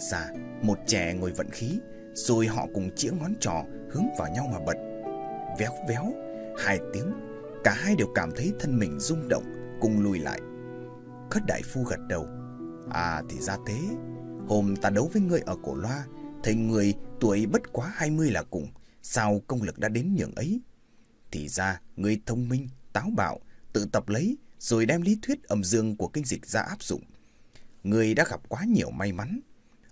một già, một trẻ ngồi vận khí, rồi họ cùng chĩa ngón trỏ hướng vào nhau mà bật. Véo véo, hai tiếng, cả hai đều cảm thấy thân mình rung động, cùng lùi lại. Khất đại phu gật đầu. À thì ra thế, hôm ta đấu với người ở cổ loa, thấy người tuổi bất quá 20 là cùng, sao công lực đã đến nhường ấy? Thì ra, người thông minh, táo bạo, tự tập lấy, rồi đem lý thuyết âm dương của kinh dịch ra áp dụng. người đã gặp quá nhiều may mắn.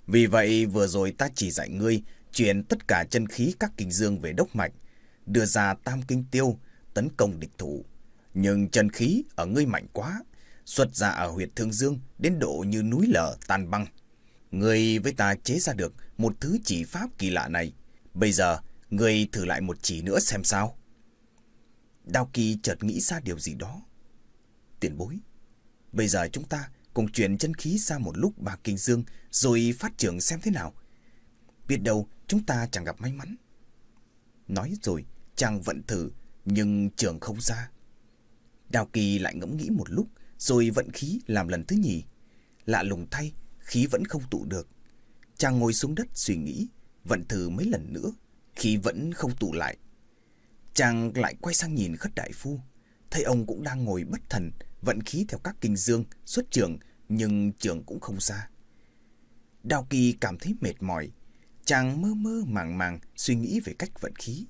Vì vậy, vừa rồi ta chỉ dạy ngươi chuyển tất cả chân khí các kinh dương về đốc mạch, đưa ra tam kinh tiêu, tấn công địch thủ. Nhưng chân khí ở ngươi mạnh quá, xuất ra ở huyệt thương dương đến độ như núi lở tan băng. Ngươi với ta chế ra được một thứ chỉ pháp kỳ lạ này. Bây giờ, ngươi thử lại một chỉ nữa xem sao. Đao Kỳ chợt nghĩ ra điều gì đó. Tiền bối, bây giờ chúng ta cùng chuyển chân khí ra một lúc ba kinh dương rồi phát trưởng xem thế nào. Biết đâu chúng ta chẳng gặp may mắn. Nói rồi, chàng vận thử, nhưng trường không ra. Đào Kỳ lại ngẫm nghĩ một lúc, rồi vận khí làm lần thứ nhì. Lạ lùng thay, khí vẫn không tụ được. Chàng ngồi xuống đất suy nghĩ, vận thử mấy lần nữa, khí vẫn không tụ lại. Chàng lại quay sang nhìn khất đại phu, thấy ông cũng đang ngồi bất thần, vận khí theo các kinh dương, xuất trường, nhưng trường cũng không ra. Đào Kỳ cảm thấy mệt mỏi, chàng mơ mơ màng màng suy nghĩ về cách vận khí.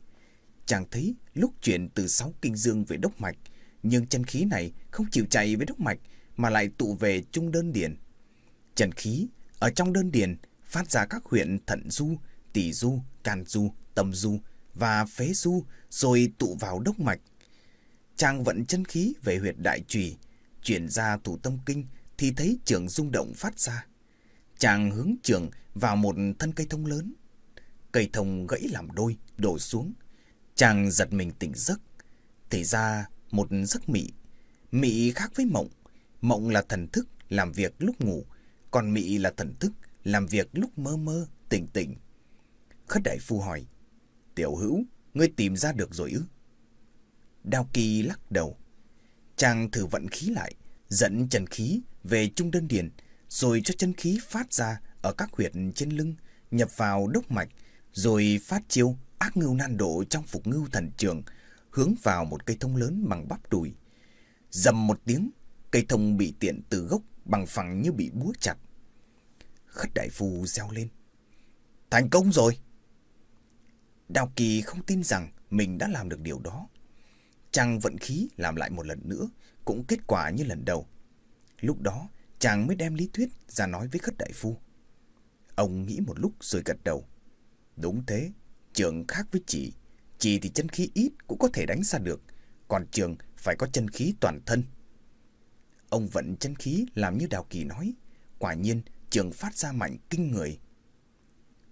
Chàng thấy lúc chuyển từ sáu kinh dương về đốc mạch, nhưng chân khí này không chịu chạy với đốc mạch mà lại tụ về trung đơn điền. Chân khí ở trong đơn điền phát ra các huyện thận du, tỷ du, can du, tâm du và phế du rồi tụ vào đốc mạch. Chàng vận chân khí về huyệt đại trùy, chuyển ra thủ tâm kinh thì thấy trường rung động phát ra. Chàng hướng trường vào một thân cây thông lớn. Cây thông gãy làm đôi, đổ xuống. Chàng giật mình tỉnh giấc. Thì ra một giấc mị. Mị khác với mộng. Mộng là thần thức làm việc lúc ngủ, còn mị là thần thức làm việc lúc mơ mơ, tỉnh tỉnh. Khất đại phu hỏi, Tiểu hữu, ngươi tìm ra được rồi ư? Đao kỳ lắc đầu. Chàng thử vận khí lại, dẫn chân khí về trung đơn điền, rồi cho chân khí phát ra ở các huyệt trên lưng, nhập vào đốc mạch, rồi phát chiêu ác ngưu nan độ trong phục ngưu thần trường, hướng vào một cây thông lớn bằng bắp đùi. Dầm một tiếng, cây thông bị tiện từ gốc bằng phẳng như bị búa chặt. Khất đại phu reo lên. Thành công rồi! Đào Kỳ không tin rằng mình đã làm được điều đó. Chàng vận khí làm lại một lần nữa, cũng kết quả như lần đầu. Lúc đó, chàng mới đem lý thuyết ra nói với khất đại phu. Ông nghĩ một lúc rồi gật đầu. Đúng thế, trường khác với chị. Chị thì chân khí ít cũng có thể đánh ra được, còn trường phải có chân khí toàn thân. Ông vận chân khí làm như Đào Kỳ nói. Quả nhiên, trường phát ra mạnh kinh người.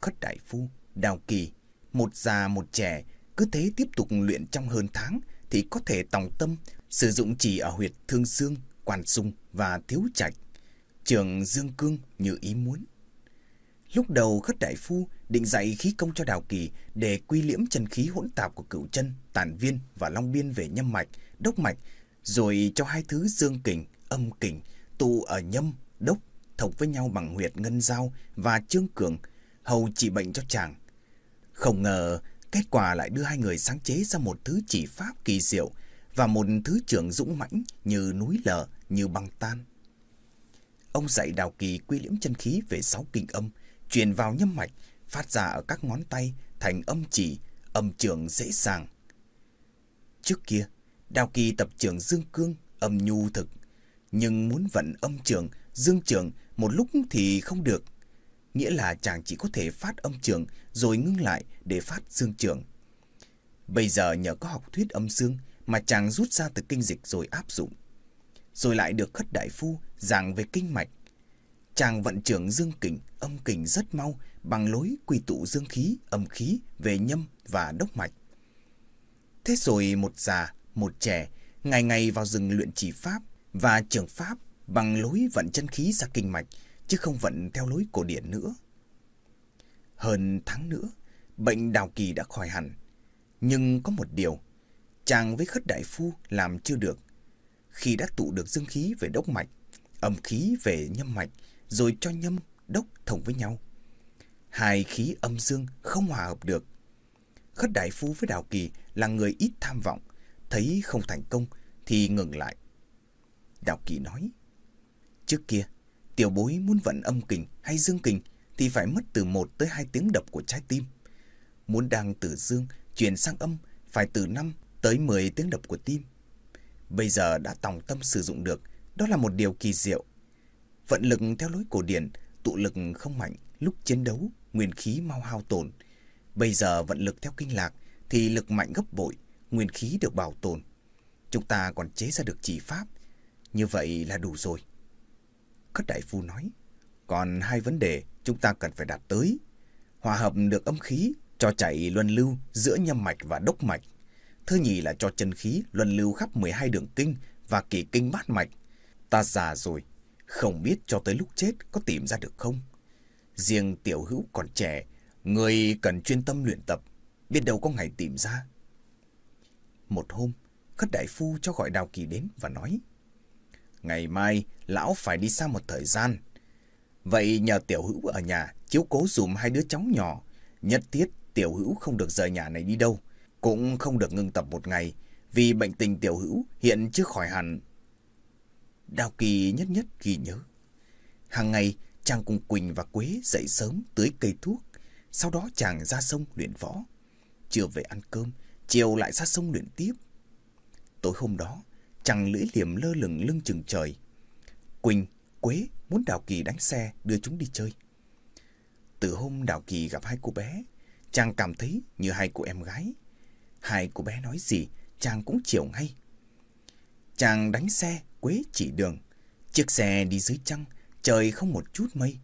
Khất đại phu, Đào Kỳ, một già một trẻ, cứ thế tiếp tục luyện trong hơn tháng thì có thể tòng tâm sử dụng chỉ ở huyệt thương xương, quan sung và thiếu trạch. Trường Dương Cương như ý muốn. Lúc đầu khất đại phu định dạy khí công cho Đào Kỳ để quy liễm chân khí hỗn tạp của cửu chân, tàn viên và long biên về nhâm mạch, đốc mạch, rồi cho hai thứ dương kình, âm kình tụ ở nhâm, đốc, thông với nhau bằng huyệt ngân giao và trương cường, hầu trị bệnh cho chàng. Không ngờ, kết quả lại đưa hai người sáng chế ra một thứ chỉ pháp kỳ diệu và một thứ trưởng dũng mãnh như núi lở, như băng tan. Ông dạy Đào Kỳ quy liễm chân khí về sáu kinh âm, truyền vào nhâm mạch, phát ra ở các ngón tay thành âm chỉ, âm trường dễ dàng. Trước kia, Đào Kỳ tập trường dương cương, âm nhu thực, nhưng muốn vận âm trường, dương trường một lúc thì không được. Nghĩa là chàng chỉ có thể phát âm trường rồi ngưng lại để phát dương trường. Bây giờ nhờ có học thuyết âm dương mà chàng rút ra từ kinh dịch rồi áp dụng. Rồi lại được khất đại phu giảng về kinh mạch. Chàng vận trưởng dương kình, âm kình rất mau bằng lối quy tụ dương khí, âm khí về nhâm và đốc mạch. Thế rồi một già, một trẻ, ngày ngày vào rừng luyện chỉ pháp và trường pháp bằng lối vận chân khí ra kinh mạch, chứ không vận theo lối cổ điển nữa. Hơn tháng nữa, bệnh đào kỳ đã khỏi hẳn. Nhưng có một điều, chàng với khất đại phu làm chưa được. Khi đã tụ được dương khí về đốc mạch, âm khí về nhâm mạch, rồi cho nhâm, đốc thông với nhau. Hai khí âm dương không hòa hợp được. Khất Đại Phu với Đào Kỳ là người ít tham vọng, thấy không thành công thì ngừng lại. Đào Kỳ nói, trước kia, tiểu bối muốn vận âm kình hay dương kình thì phải mất từ 1 tới 2 tiếng đập của trái tim. Muốn đang từ dương chuyển sang âm phải từ 5 tới 10 tiếng đập của tim. Bây giờ đã tòng tâm sử dụng được, đó là một điều kỳ diệu. Vận lực theo lối cổ điển, tụ lực không mạnh, lúc chiến đấu, nguyên khí mau hao tổn. Bây giờ vận lực theo kinh lạc thì lực mạnh gấp bội, nguyên khí được bảo tồn. Chúng ta còn chế ra được chỉ pháp, như vậy là đủ rồi. Khất Đại Phu nói, còn hai vấn đề chúng ta cần phải đạt tới. Hòa hợp được âm khí, cho chạy luân lưu giữa nhâm mạch và đốc mạch. Thứ nhì là cho chân khí luân lưu khắp 12 đường kinh và kỳ kinh bát mạch. Ta già rồi, không biết cho tới lúc chết có tìm ra được không. Riêng tiểu hữu còn trẻ, người cần chuyên tâm luyện tập, biết đâu có ngày tìm ra. Một hôm, Khất Đại Phu cho gọi Đào Kỳ đến và nói Ngày mai, lão phải đi xa một thời gian. Vậy nhờ tiểu hữu ở nhà chiếu cố dùm hai đứa cháu nhỏ. Nhất thiết tiểu hữu không được rời nhà này đi đâu. Cũng không được ngưng tập một ngày vì bệnh tình tiểu hữu hiện chưa khỏi hẳn. Đào Kỳ nhất nhất ghi nhớ. Hàng ngày, chàng cùng Quỳnh và Quế dậy sớm tưới cây thuốc. Sau đó chàng ra sông luyện võ. Chiều về ăn cơm, chiều lại ra sông luyện tiếp. Tối hôm đó, chàng lưỡi liềm lơ lửng lưng chừng trời. Quỳnh, Quế muốn Đào Kỳ đánh xe đưa chúng đi chơi. Từ hôm Đào Kỳ gặp hai cô bé, chàng cảm thấy như hai cô em gái. Hai cô bé nói gì, chàng cũng chịu ngay. Chàng đánh xe, Quế chỉ đường. Chiếc xe đi dưới trăng, trời không một chút mây.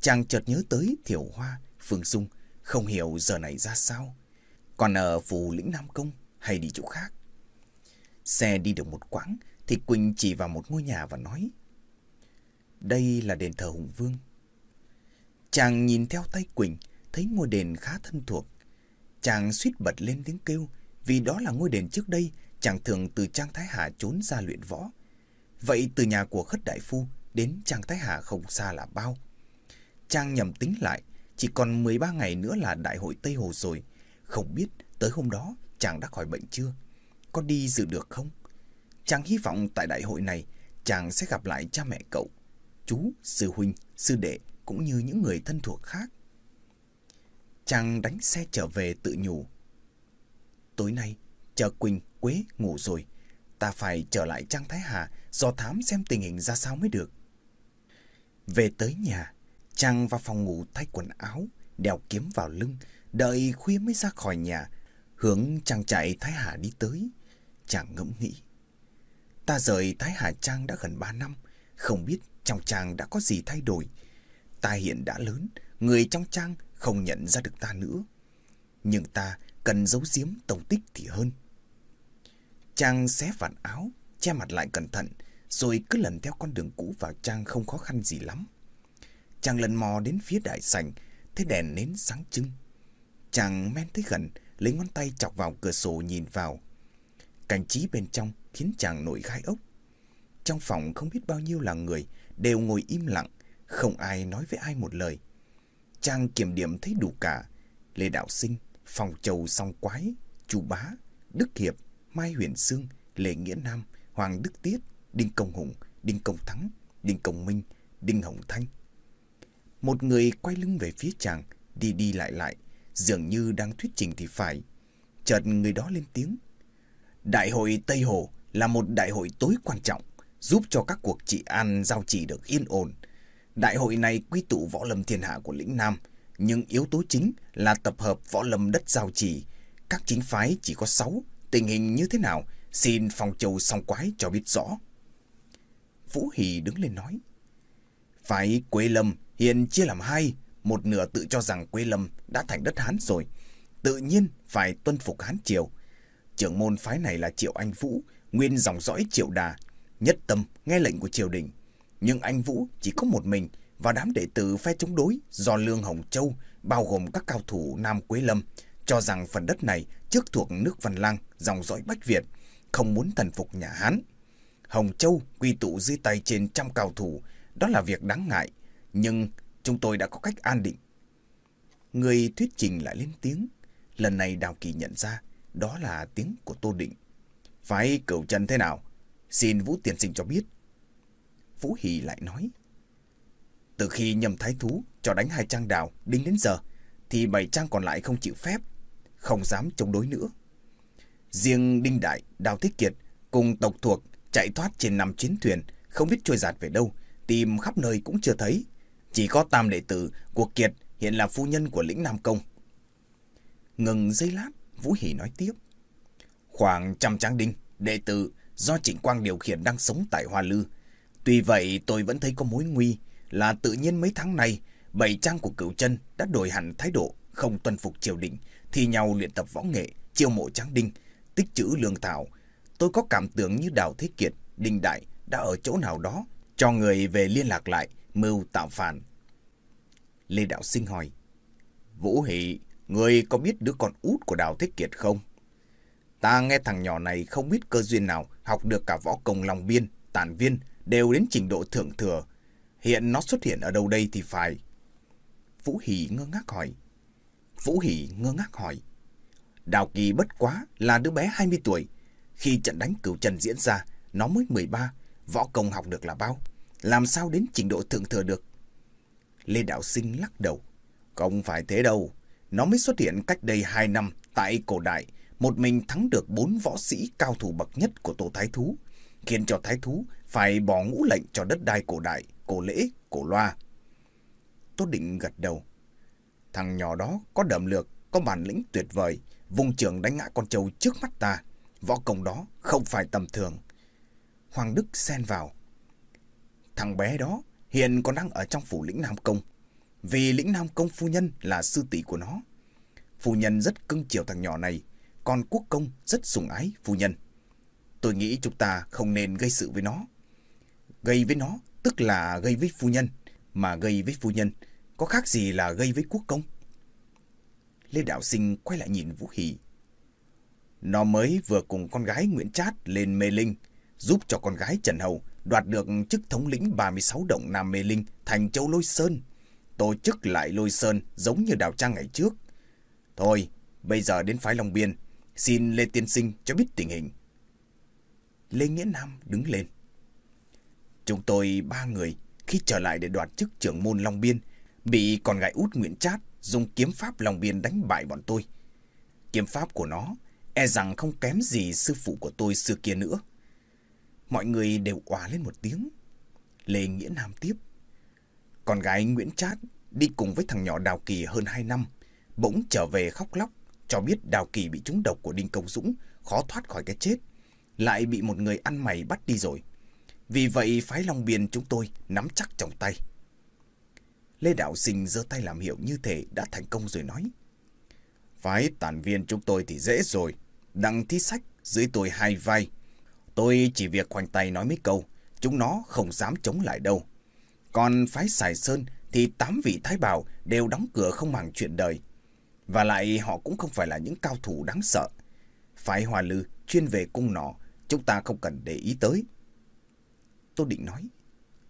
Chàng chợt nhớ tới Thiểu Hoa, Phương Dung, không hiểu giờ này ra sao. Còn ở phù lĩnh Nam Công hay đi chỗ khác. Xe đi được một quãng thì Quỳnh chỉ vào một ngôi nhà và nói Đây là đền thờ Hùng Vương. Chàng nhìn theo tay Quỳnh thấy ngôi đền khá thân thuộc. Chàng suýt bật lên tiếng kêu vì đó là ngôi đền trước đây chàng thường từ Trang Thái Hà trốn ra luyện võ. Vậy từ nhà của Khất Đại Phu đến Trang Thái Hà không xa là bao. Chàng nhầm tính lại, chỉ còn 13 ngày nữa là đại hội Tây Hồ rồi. Không biết tới hôm đó chàng đã khỏi bệnh chưa? Có đi dự được không? Chàng hy vọng tại đại hội này chàng sẽ gặp lại cha mẹ cậu, chú, sư huynh, sư đệ cũng như những người thân thuộc khác. Chàng đánh xe trở về tự nhủ. Tối nay, chờ Quỳnh, Quế ngủ rồi. Ta phải trở lại Trang Thái Hà do thám xem tình hình ra sao mới được. Về tới nhà, Trang vào phòng ngủ thay quần áo, đeo kiếm vào lưng, đợi khuya mới ra khỏi nhà, hướng trang chạy Thái Hà đi tới. Chàng ngẫm nghĩ. Ta rời Thái Hà Trang đã gần ba năm, không biết trong trang đã có gì thay đổi. Ta hiện đã lớn, người trong trang không nhận ra được ta nữa. Nhưng ta cần giấu giếm tổng tích thì hơn. Trang xé vạt áo, che mặt lại cẩn thận, rồi cứ lần theo con đường cũ vào trang không khó khăn gì lắm. Chàng lần mò đến phía đại sảnh, thấy đèn nến sáng trưng. Chàng men tới gần, lấy ngón tay chọc vào cửa sổ nhìn vào. Cảnh trí bên trong khiến chàng nổi gai ốc. Trong phòng không biết bao nhiêu là người, đều ngồi im lặng, không ai nói với ai một lời trang kiểm điểm thấy đủ cả. Lê Đạo Sinh, Phòng Châu Song Quái, Chu Bá, Đức Hiệp, Mai Huyền Sương, Lê Nghĩa Nam, Hoàng Đức Tiết, Đinh Công Hùng, Đinh Công Thắng, Đinh Công Minh, Đinh Hồng Thanh. Một người quay lưng về phía chàng, đi đi lại lại, dường như đang thuyết trình thì phải. Chợt người đó lên tiếng. Đại hội Tây Hồ là một đại hội tối quan trọng, giúp cho các cuộc trị an giao chỉ được yên ổn. Đại hội này quy tụ võ lâm thiên hạ của lĩnh Nam, nhưng yếu tố chính là tập hợp võ lâm đất giao trì. Các chính phái chỉ có sáu, tình hình như thế nào, xin phòng châu song quái cho biết rõ. Vũ Hỷ đứng lên nói. Phái Quế Lâm hiện chia làm hai, một nửa tự cho rằng Quế Lâm đã thành đất Hán rồi. Tự nhiên phải tuân phục Hán Triều. Trưởng môn phái này là Triệu Anh Vũ, nguyên dòng dõi Triệu Đà, nhất tâm nghe lệnh của triều đình. Nhưng anh Vũ chỉ có một mình và đám đệ tử phe chống đối do Lương Hồng Châu bao gồm các cao thủ Nam Quế Lâm cho rằng phần đất này trước thuộc nước Văn Lang, dòng dõi Bách Việt, không muốn thần phục nhà Hán. Hồng Châu quy tụ dưới tay trên trăm cao thủ, đó là việc đáng ngại, nhưng chúng tôi đã có cách an định. Người thuyết trình lại lên tiếng. Lần này Đào Kỳ nhận ra đó là tiếng của Tô Định. Phải cửu chân thế nào? Xin Vũ Tiền Sinh cho biết. Vũ Hỷ lại nói. Từ khi nhầm thái thú cho đánh hai trang đào đinh đến giờ, thì bảy trang còn lại không chịu phép, không dám chống đối nữa. Riêng Đinh Đại, Đào Thích Kiệt cùng tộc thuộc chạy thoát trên năm chiến thuyền, không biết trôi giạt về đâu, tìm khắp nơi cũng chưa thấy. Chỉ có tam đệ tử của Kiệt hiện là phu nhân của lĩnh Nam Công. Ngừng giây lát, Vũ Hỷ nói tiếp. Khoảng trăm tráng đinh, đệ tử do Trịnh Quang điều khiển đang sống tại Hoa Lư. Tuy vậy tôi vẫn thấy có mối nguy là tự nhiên mấy tháng này bảy trang của cửu chân đã đổi hẳn thái độ không tuân phục triều đình, thi nhau luyện tập võ nghệ, chiêu mộ tráng đinh, tích trữ lương thảo. Tôi có cảm tưởng như Đào Thế Kiệt, Đinh Đại đã ở chỗ nào đó, cho người về liên lạc lại, mưu tạo phản. Lê Đạo Sinh hỏi, Vũ Hỷ, người có biết đứa con út của Đào Thế Kiệt không? Ta nghe thằng nhỏ này không biết cơ duyên nào học được cả võ công lòng biên, tản viên, đều đến trình độ thượng thừa. Hiện nó xuất hiện ở đâu đây thì phải. Vũ Hỷ ngơ ngác hỏi. Vũ Hỷ ngơ ngác hỏi. Đào Kỳ bất quá là đứa bé 20 tuổi. Khi trận đánh cửu trần diễn ra, nó mới 13, võ công học được là bao? Làm sao đến trình độ thượng thừa được? Lê Đạo Sinh lắc đầu. Không phải thế đâu. Nó mới xuất hiện cách đây 2 năm tại cổ đại, một mình thắng được bốn võ sĩ cao thủ bậc nhất của tổ thái thú, khiến cho thái thú phải bỏ ngũ lệnh cho đất đai cổ đại, cổ lễ, cổ loa. Tốt định gật đầu. Thằng nhỏ đó có đậm lược, có bản lĩnh tuyệt vời, vùng trường đánh ngã con trâu trước mắt ta. Võ công đó không phải tầm thường. Hoàng Đức xen vào. Thằng bé đó hiện còn đang ở trong phủ lĩnh Nam Công. Vì lĩnh Nam Công phu nhân là sư tỷ của nó. Phu nhân rất cưng chiều thằng nhỏ này, còn quốc công rất sủng ái phu nhân. Tôi nghĩ chúng ta không nên gây sự với nó. Gây với nó tức là gây với phu nhân, mà gây với phu nhân có khác gì là gây với quốc công. Lê Đạo Sinh quay lại nhìn Vũ Hỷ. Nó mới vừa cùng con gái Nguyễn Trát lên Mê Linh, giúp cho con gái Trần Hầu đoạt được chức thống lĩnh 36 động Nam Mê Linh thành châu Lôi Sơn. Tổ chức lại Lôi Sơn giống như Đào Trang ngày trước. Thôi, bây giờ đến phái Long Biên, xin Lê Tiên Sinh cho biết tình hình. Lê Nghĩa Nam đứng lên. Chúng tôi ba người khi trở lại để đoạt chức trưởng môn Long Biên bị con gái út Nguyễn Trát dùng kiếm pháp Long Biên đánh bại bọn tôi. Kiếm pháp của nó e rằng không kém gì sư phụ của tôi xưa kia nữa. Mọi người đều òa lên một tiếng. Lê Nghĩa Nam tiếp. Con gái Nguyễn Trát đi cùng với thằng nhỏ Đào Kỳ hơn 2 năm, bỗng trở về khóc lóc, cho biết Đào Kỳ bị trúng độc của Đinh Công Dũng, khó thoát khỏi cái chết. Lại bị một người ăn mày bắt đi rồi. Vì vậy phái Long Biên chúng tôi nắm chắc trong tay. Lê Đạo Sinh giơ tay làm hiệu như thể đã thành công rồi nói. Phái tản viên chúng tôi thì dễ rồi. Đăng thi sách dưới tôi hai vai. Tôi chỉ việc khoanh tay nói mấy câu. Chúng nó không dám chống lại đâu. Còn phái Sài Sơn thì tám vị thái bảo đều đóng cửa không màng chuyện đời. Và lại họ cũng không phải là những cao thủ đáng sợ. Phái Hòa Lư chuyên về cung nọ, chúng ta không cần để ý tới. Tôi định nói,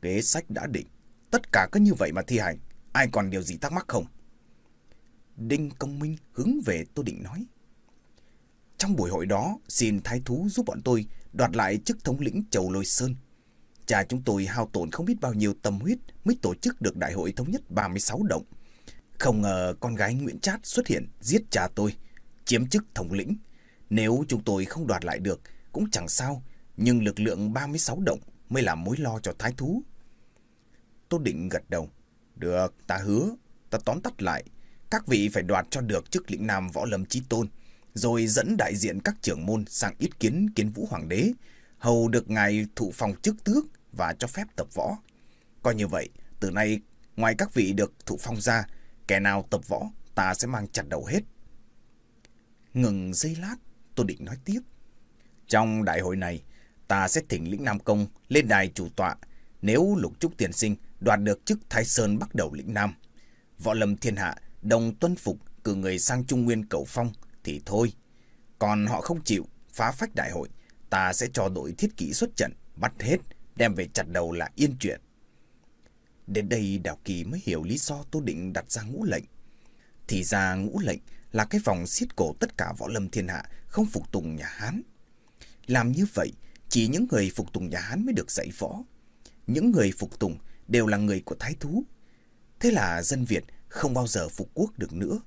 kế sách đã định, tất cả cứ như vậy mà thi hành, ai còn điều gì thắc mắc không? Đinh Công Minh hướng về tôi Định nói. Trong buổi hội đó, xin thái thú giúp bọn tôi đoạt lại chức thống lĩnh Châu Lôi Sơn. Cha chúng tôi hao tổn không biết bao nhiêu tâm huyết mới tổ chức được đại hội thống nhất 36 động. Không ngờ con gái Nguyễn Trát xuất hiện giết cha tôi, chiếm chức thống lĩnh. Nếu chúng tôi không đoạt lại được cũng chẳng sao, nhưng lực lượng 36 động mới là mối lo cho thái thú. Tô Định gật đầu. Được, ta hứa, ta tóm tắt lại. Các vị phải đoạt cho được chức lĩnh nam võ lâm chí tôn, rồi dẫn đại diện các trưởng môn sang ít kiến kiến vũ hoàng đế, hầu được ngài thụ phòng chức tước và cho phép tập võ. Coi như vậy, từ nay, ngoài các vị được thụ phong ra, kẻ nào tập võ, ta sẽ mang chặt đầu hết. Ngừng giây lát, tôi Định nói tiếp. Trong đại hội này, ta sẽ thỉnh lĩnh Nam Công lên đài chủ tọa nếu lục trúc tiền sinh đoạt được chức Thái Sơn bắt đầu lĩnh Nam. Võ lâm thiên hạ đồng tuân phục cử người sang Trung Nguyên cầu phong thì thôi. Còn họ không chịu phá phách đại hội, ta sẽ cho đội thiết kỷ xuất trận, bắt hết, đem về chặt đầu là yên chuyện. Đến đây Đào Kỳ mới hiểu lý do Tô Định đặt ra ngũ lệnh. Thì ra ngũ lệnh là cái vòng xiết cổ tất cả võ lâm thiên hạ không phục tùng nhà Hán. Làm như vậy, chỉ những người phục tùng nhà Hán mới được dạy võ. Những người phục tùng đều là người của thái thú. Thế là dân Việt không bao giờ phục quốc được nữa.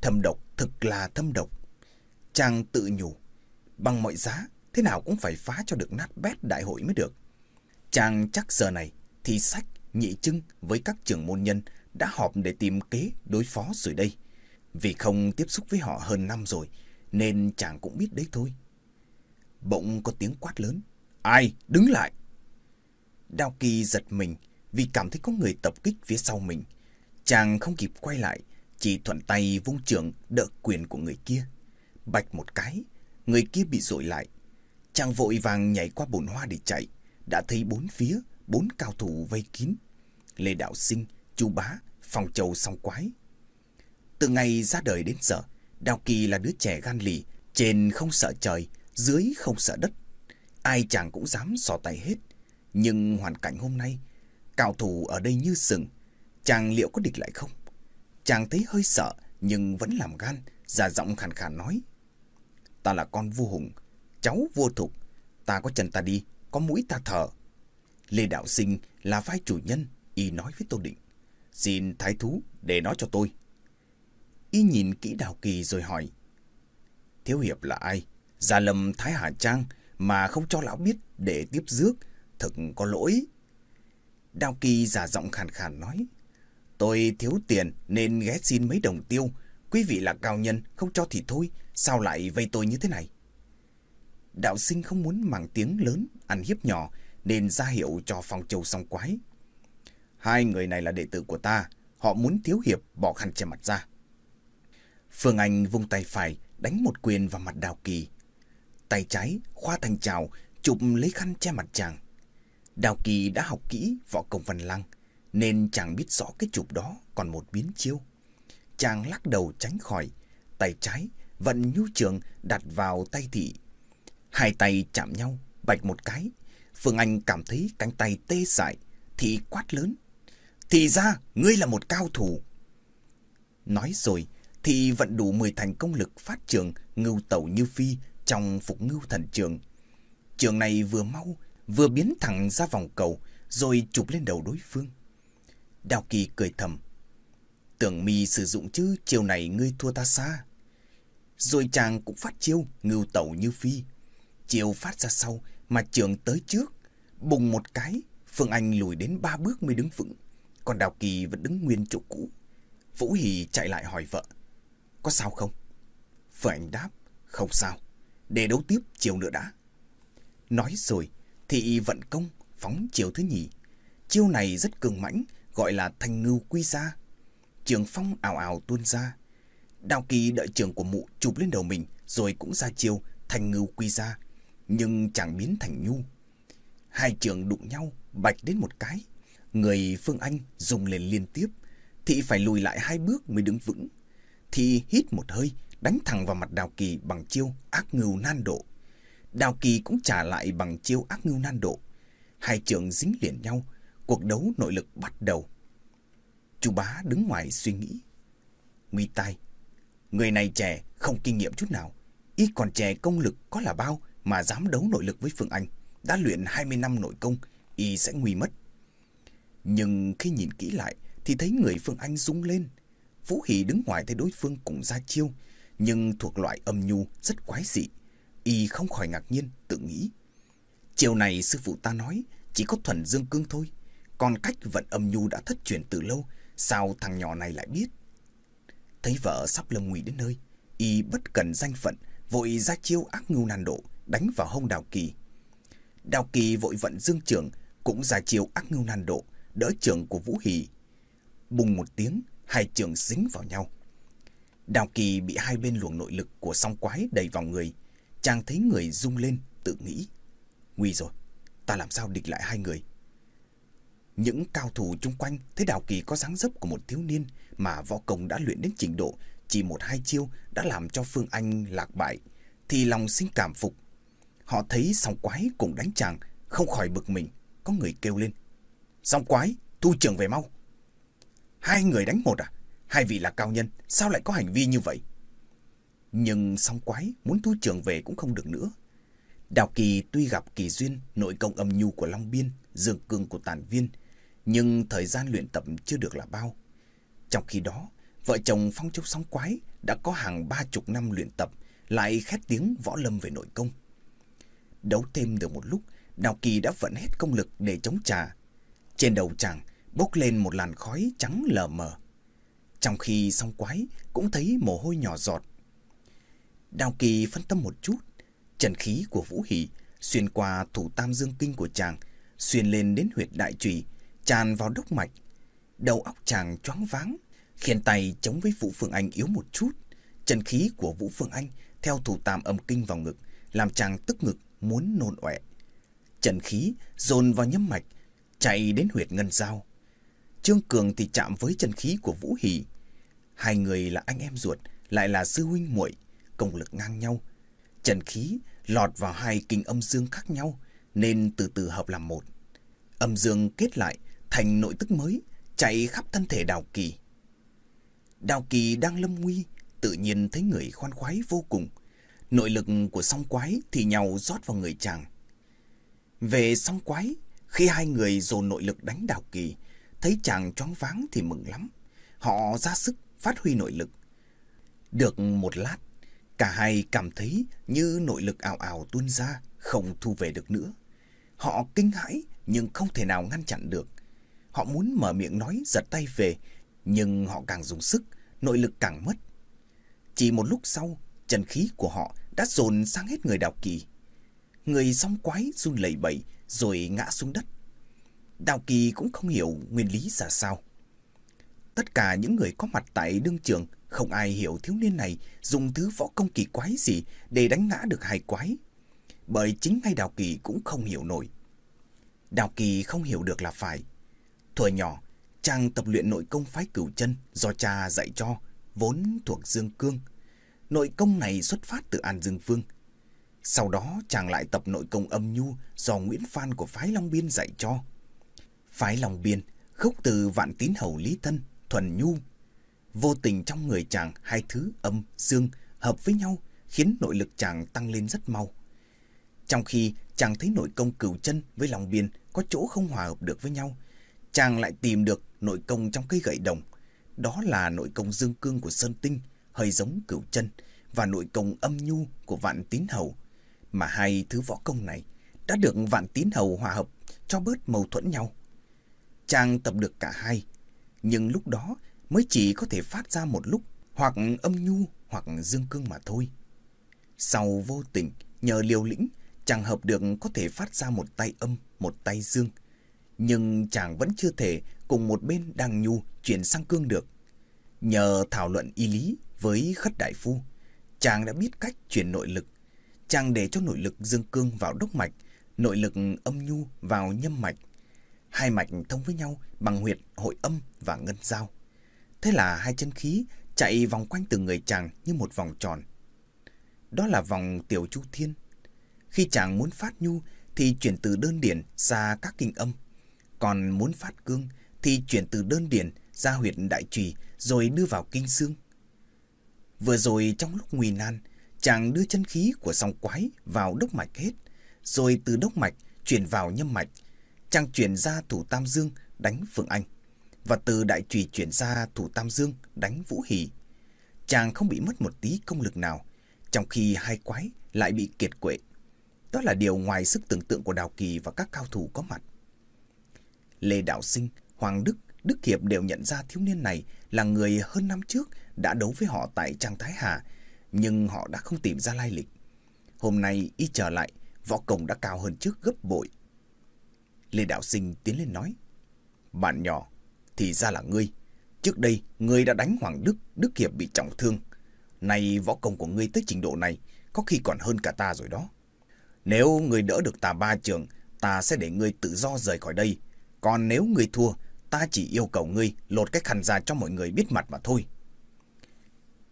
Thâm độc thực là thâm độc. Chàng tự nhủ, bằng mọi giá, thế nào cũng phải phá cho được nát bét đại hội mới được. Chàng chắc giờ này thì sách, nhị trưng với các trưởng môn nhân đã họp để tìm kế đối phó rồi đây. Vì không tiếp xúc với họ hơn năm rồi, nên chàng cũng biết đấy thôi. Bỗng có tiếng quát lớn. Ai? Đứng lại! Đao Kỳ giật mình vì cảm thấy có người tập kích phía sau mình. Chàng không kịp quay lại, chỉ thuận tay vung trường đỡ quyền của người kia. Bạch một cái, người kia bị dội lại. Chàng vội vàng nhảy qua bồn hoa để chạy, đã thấy bốn phía, bốn cao thủ vây kín. Lê Đạo Sinh, Chu Bá, Phòng Châu song quái. Từ ngày ra đời đến giờ, Đào Kỳ là đứa trẻ gan lì, trên không sợ trời, dưới không sợ đất. Ai chàng cũng dám sò tay hết. Nhưng hoàn cảnh hôm nay, cao thủ ở đây như sừng. Chàng liệu có địch lại không? Chàng thấy hơi sợ, nhưng vẫn làm gan, giả giọng khàn khàn nói. Ta là con vua hùng, cháu vua thục. Ta có chân ta đi, có mũi ta thở. Lê Đạo Sinh là vai chủ nhân, y nói với Tô Định. Xin thái thú để nói cho tôi. Y nhìn kỹ Đào Kỳ rồi hỏi. Thiếu hiệp là ai? Gia lâm Thái Hà Trang mà không cho lão biết để tiếp rước, thật có lỗi. Đào Kỳ giả giọng khàn khàn nói. Tôi thiếu tiền nên ghé xin mấy đồng tiêu. Quý vị là cao nhân, không cho thì thôi. Sao lại vây tôi như thế này? Đạo sinh không muốn mảng tiếng lớn, ăn hiếp nhỏ, nên ra hiệu cho phong châu song quái. Hai người này là đệ tử của ta, họ muốn thiếu hiệp bỏ khăn che mặt ra. Phương Anh vung tay phải, đánh một quyền vào mặt Đào Kỳ. Tay trái, khoa thành trào, chụp lấy khăn che mặt chàng. Đào Kỳ đã học kỹ võ công văn lăng, nên chàng biết rõ cái chụp đó còn một biến chiêu. Chàng lắc đầu tránh khỏi, tay trái vận nhu trường đặt vào tay thị. Hai tay chạm nhau, bạch một cái. Phương Anh cảm thấy cánh tay tê dại, thị quát lớn. Thì ra, ngươi là một cao thủ. Nói rồi, thì vận đủ 10 thành công lực phát trường ngưu tẩu như phi trong phục ngưu thần trường. Trường này vừa mau, vừa biến thẳng ra vòng cầu, rồi chụp lên đầu đối phương. Đào Kỳ cười thầm. Tưởng mi sử dụng chứ chiều này ngươi thua ta xa. Rồi chàng cũng phát chiêu ngưu tẩu như phi. Chiều phát ra sau mà trường tới trước. Bùng một cái, Phương Anh lùi đến ba bước mới đứng vững. Còn Đào Kỳ vẫn đứng nguyên chỗ cũ. Vũ hì chạy lại hỏi vợ. Có sao không? Phương Anh đáp. Không sao. Để đấu tiếp chiều nữa đã. Nói rồi, thị vận công phóng chiều thứ nhì. Chiêu này rất cường mãnh, gọi là thanh ngưu quy ra. Trường phong ảo ảo tuôn ra. Đào Kỳ đợi trường của mụ chụp lên đầu mình, rồi cũng ra chiêu thanh ngưu quy ra. Nhưng chẳng biến thành nhu. Hai trường đụng nhau, bạch đến một cái. Người Phương Anh dùng lên liên tiếp, thị phải lùi lại hai bước mới đứng vững. Thị hít một hơi, đánh thẳng vào mặt Đào Kỳ bằng chiêu ác ngưu nan độ. Đào Kỳ cũng trả lại bằng chiêu ác ngưu nan độ. Hai trường dính liền nhau, cuộc đấu nội lực bắt đầu. Chú bá đứng ngoài suy nghĩ. Nguy tai, người này trẻ, không kinh nghiệm chút nào. ít còn trẻ công lực có là bao mà dám đấu nội lực với Phương Anh. Đã luyện 20 năm nội công, Y sẽ nguy mất. Nhưng khi nhìn kỹ lại thì thấy người Phương Anh rung lên. Vũ Hỷ đứng ngoài thấy đối phương cũng ra chiêu, nhưng thuộc loại âm nhu rất quái dị. Y không khỏi ngạc nhiên, tự nghĩ. Chiều này sư phụ ta nói chỉ có thuần dương cương thôi. Còn cách vận âm nhu đã thất truyền từ lâu, sao thằng nhỏ này lại biết? Thấy vợ sắp lâm nguy đến nơi, Y bất cần danh phận, vội ra chiêu ác ngưu nan độ, đánh vào hông Đào Kỳ. Đào Kỳ vội vận dương trưởng, cũng ra chiêu ác ngưu nan độ, đỡ trưởng của Vũ Hỷ. Bùng một tiếng, hai trường dính vào nhau. Đào Kỳ bị hai bên luồng nội lực của song quái đẩy vào người. Chàng thấy người rung lên, tự nghĩ. Nguy rồi, ta làm sao địch lại hai người? Những cao thủ chung quanh thấy Đào Kỳ có dáng dấp của một thiếu niên mà võ công đã luyện đến trình độ chỉ một hai chiêu đã làm cho Phương Anh lạc bại, thì lòng sinh cảm phục. Họ thấy song quái cùng đánh chàng, không khỏi bực mình, có người kêu lên. Song quái, thu trưởng về mau. Hai người đánh một à? Hai vị là cao nhân, sao lại có hành vi như vậy? Nhưng song quái muốn thu trưởng về cũng không được nữa. Đào Kỳ tuy gặp kỳ duyên nội công âm nhu của Long Biên, dương cương của tàn viên, nhưng thời gian luyện tập chưa được là bao. Trong khi đó, vợ chồng Phong Châu Song Quái đã có hàng ba chục năm luyện tập, lại khét tiếng võ lâm về nội công. Đấu thêm được một lúc, Đào Kỳ đã vận hết công lực để chống trà. Trên đầu chàng bốc lên một làn khói trắng lờ mờ. Trong khi song quái cũng thấy mồ hôi nhỏ giọt. Đào Kỳ phân tâm một chút, trần khí của Vũ Hỷ xuyên qua thủ tam dương kinh của chàng, xuyên lên đến huyệt đại trùy, tràn vào đốc mạch. Đầu óc chàng choáng váng, khiến tay chống với Vũ Phương Anh yếu một chút. Trần khí của Vũ Phương Anh theo thủ tam âm kinh vào ngực, làm chàng tức ngực muốn nôn ọe. Trần khí dồn vào nhâm mạch, chạy đến huyệt ngân giao. Trương Cường thì chạm với chân khí của Vũ Hỷ. Hai người là anh em ruột, lại là sư huynh muội, công lực ngang nhau. Trần khí lọt vào hai kinh âm dương khác nhau, nên từ từ hợp làm một. Âm dương kết lại thành nội tức mới, chạy khắp thân thể Đào Kỳ. Đào Kỳ đang lâm nguy, tự nhiên thấy người khoan khoái vô cùng. Nội lực của song quái thì nhau rót vào người chàng. Về song quái, khi hai người dồn nội lực đánh Đào Kỳ, thấy chàng choáng váng thì mừng lắm. Họ ra sức phát huy nội lực. Được một lát, cả hai cảm thấy như nội lực ảo ảo tuôn ra, không thu về được nữa. Họ kinh hãi nhưng không thể nào ngăn chặn được. Họ muốn mở miệng nói giật tay về, nhưng họ càng dùng sức, nội lực càng mất. Chỉ một lúc sau, chân khí của họ đã dồn sang hết người đào kỳ. Người song quái run lẩy bẩy rồi ngã xuống đất. Đào Kỳ cũng không hiểu nguyên lý ra sao. Tất cả những người có mặt tại đương trường không ai hiểu thiếu niên này dùng thứ võ công kỳ quái gì để đánh ngã được hai quái. Bởi chính ngay Đào Kỳ cũng không hiểu nổi. Đào Kỳ không hiểu được là phải. Thuở nhỏ, chàng tập luyện nội công phái cửu chân do cha dạy cho, vốn thuộc Dương Cương. Nội công này xuất phát từ An Dương Vương. Sau đó chàng lại tập nội công âm nhu do Nguyễn Phan của phái Long Biên dạy cho. Phái lòng Biên, khúc từ vạn tín hầu Lý Thân, thuần nhu. Vô tình trong người chàng hai thứ âm, dương hợp với nhau khiến nội lực chàng tăng lên rất mau. Trong khi chàng thấy nội công cửu chân với lòng Biên có chỗ không hòa hợp được với nhau, chàng lại tìm được nội công trong cây gậy đồng. Đó là nội công dương cương của Sơn Tinh, hơi giống cửu chân, và nội công âm nhu của vạn tín hầu. Mà hai thứ võ công này đã được vạn tín hầu hòa hợp cho bớt mâu thuẫn nhau. Chàng tập được cả hai, nhưng lúc đó mới chỉ có thể phát ra một lúc, hoặc âm nhu hoặc dương cương mà thôi. Sau vô tình, nhờ liều lĩnh, chàng hợp được có thể phát ra một tay âm, một tay dương. Nhưng chàng vẫn chưa thể cùng một bên đang nhu chuyển sang cương được. Nhờ thảo luận y lý với khất đại phu, chàng đã biết cách chuyển nội lực. Chàng để cho nội lực dương cương vào đốc mạch, nội lực âm nhu vào nhâm mạch. Hai mạch thông với nhau bằng huyệt hội âm và ngân giao. Thế là hai chân khí chạy vòng quanh từ người chàng như một vòng tròn. Đó là vòng tiểu chu thiên. Khi chàng muốn phát nhu thì chuyển từ đơn điển ra các kinh âm. Còn muốn phát cương thì chuyển từ đơn điển ra huyệt đại trùy rồi đưa vào kinh xương. Vừa rồi trong lúc nguy nan, chàng đưa chân khí của song quái vào đốc mạch hết, rồi từ đốc mạch chuyển vào nhâm mạch. Chàng chuyển ra thủ tam dương đánh Phương Anh, và từ đại trùy chuyển ra thủ tam dương đánh Vũ Hỷ. Chàng không bị mất một tí công lực nào, trong khi hai quái lại bị kiệt quệ. Đó là điều ngoài sức tưởng tượng của Đào Kỳ và các cao thủ có mặt. Lê Đạo Sinh, Hoàng Đức, Đức Hiệp đều nhận ra thiếu niên này là người hơn năm trước đã đấu với họ tại Trang Thái Hà, nhưng họ đã không tìm ra lai lịch. Hôm nay y trở lại, võ công đã cao hơn trước gấp bội. Lê Đạo Sinh tiến lên nói, Bạn nhỏ, thì ra là ngươi. Trước đây, ngươi đã đánh Hoàng Đức, Đức Hiệp bị trọng thương. Nay võ công của ngươi tới trình độ này, có khi còn hơn cả ta rồi đó. Nếu ngươi đỡ được ta ba trường, ta sẽ để ngươi tự do rời khỏi đây. Còn nếu ngươi thua, ta chỉ yêu cầu ngươi lột cái khăn ra cho mọi người biết mặt mà thôi.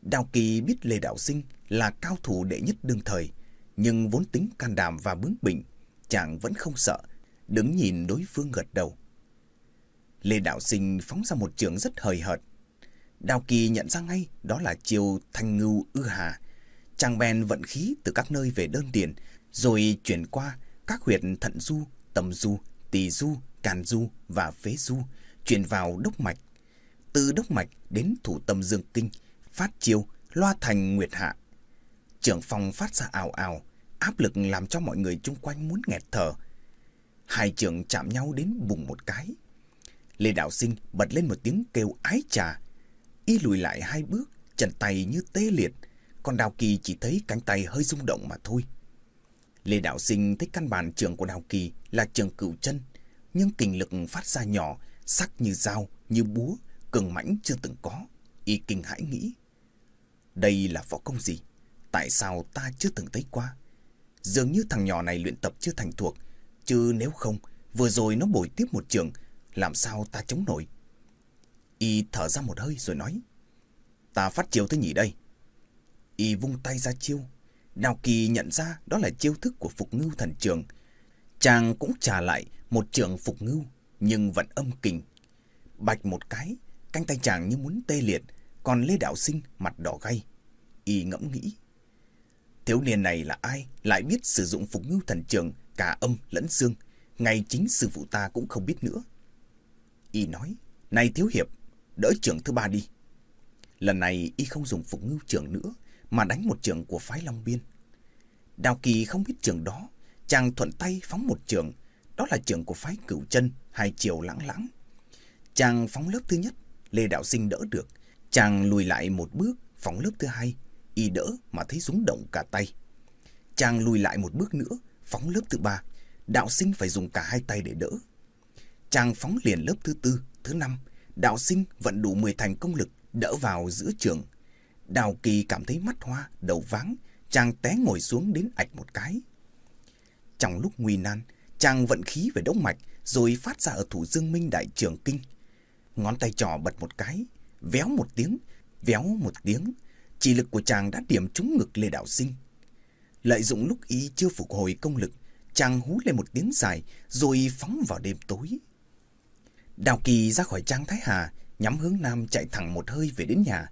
Đào Kỳ biết Lê Đạo Sinh là cao thủ đệ nhất đương thời, nhưng vốn tính can đảm và bướng bỉnh, chàng vẫn không sợ, đứng nhìn đối phương gật đầu. Lê Đạo Sinh phóng ra một trường rất hời hợt. Đào Kỳ nhận ra ngay đó là chiều thanh ngưu ư hà. Chàng bèn vận khí từ các nơi về đơn điền, rồi chuyển qua các huyệt thận du, tầm du, tỳ du, càn du và phế du, chuyển vào đốc mạch. Từ đốc mạch đến thủ tâm dương kinh, phát chiêu, loa thành nguyệt hạ. Trưởng phòng phát ra ào ào, áp lực làm cho mọi người chung quanh muốn nghẹt thở. Hai trường chạm nhau đến bùng một cái. Lê Đạo Sinh bật lên một tiếng kêu ái trà. Y lùi lại hai bước, chân tay như tê liệt, còn Đào Kỳ chỉ thấy cánh tay hơi rung động mà thôi. Lê Đạo Sinh thấy căn bản trường của Đào Kỳ là trường cựu chân, nhưng kinh lực phát ra nhỏ, sắc như dao, như búa, cường mãnh chưa từng có. Y kinh hãi nghĩ. Đây là võ công gì? Tại sao ta chưa từng thấy qua? Dường như thằng nhỏ này luyện tập chưa thành thuộc, chứ nếu không, vừa rồi nó bồi tiếp một trường, làm sao ta chống nổi? Y thở ra một hơi rồi nói. Ta phát chiêu tới nhỉ đây. Y vung tay ra chiêu. Đào Kỳ nhận ra đó là chiêu thức của Phục Ngưu thần trường. Chàng cũng trả lại một trường Phục Ngưu, nhưng vẫn âm kình. Bạch một cái, cánh tay chàng như muốn tê liệt, còn Lê Đạo Sinh mặt đỏ gay. Y ngẫm nghĩ. Thiếu niên này là ai lại biết sử dụng Phục Ngưu thần trường cả âm lẫn dương, ngay chính sư phụ ta cũng không biết nữa. Y nói, này thiếu hiệp, đỡ trưởng thứ ba đi. Lần này y không dùng phục ngưu trưởng nữa, mà đánh một trường của phái Long Biên. Đào Kỳ không biết trường đó, chàng thuận tay phóng một trường, đó là trường của phái cửu chân, hai chiều lãng lãng. Chàng phóng lớp thứ nhất, Lê Đạo Sinh đỡ được, chàng lùi lại một bước, phóng lớp thứ hai, y đỡ mà thấy rúng động cả tay. Chàng lùi lại một bước nữa, phóng lớp thứ ba, Đạo Sinh phải dùng cả hai tay để đỡ. Chàng phóng liền lớp thứ tư, thứ năm, đạo sinh vận đủ 10 thành công lực đỡ vào giữa trường. Đào Kỳ cảm thấy mắt hoa, đầu váng, chàng té ngồi xuống đến ạch một cái. Trong lúc nguy nan, chàng vận khí về đốc mạch rồi phát ra ở thủ dương minh đại trường kinh. Ngón tay trỏ bật một cái, véo một tiếng, véo một tiếng. Chỉ lực của chàng đã điểm trúng ngực Lê Đạo Sinh. Lợi dụng lúc y chưa phục hồi công lực, chàng hú lên một tiếng dài rồi phóng vào đêm tối. Đào Kỳ ra khỏi trang Thái Hà, nhắm hướng nam chạy thẳng một hơi về đến nhà.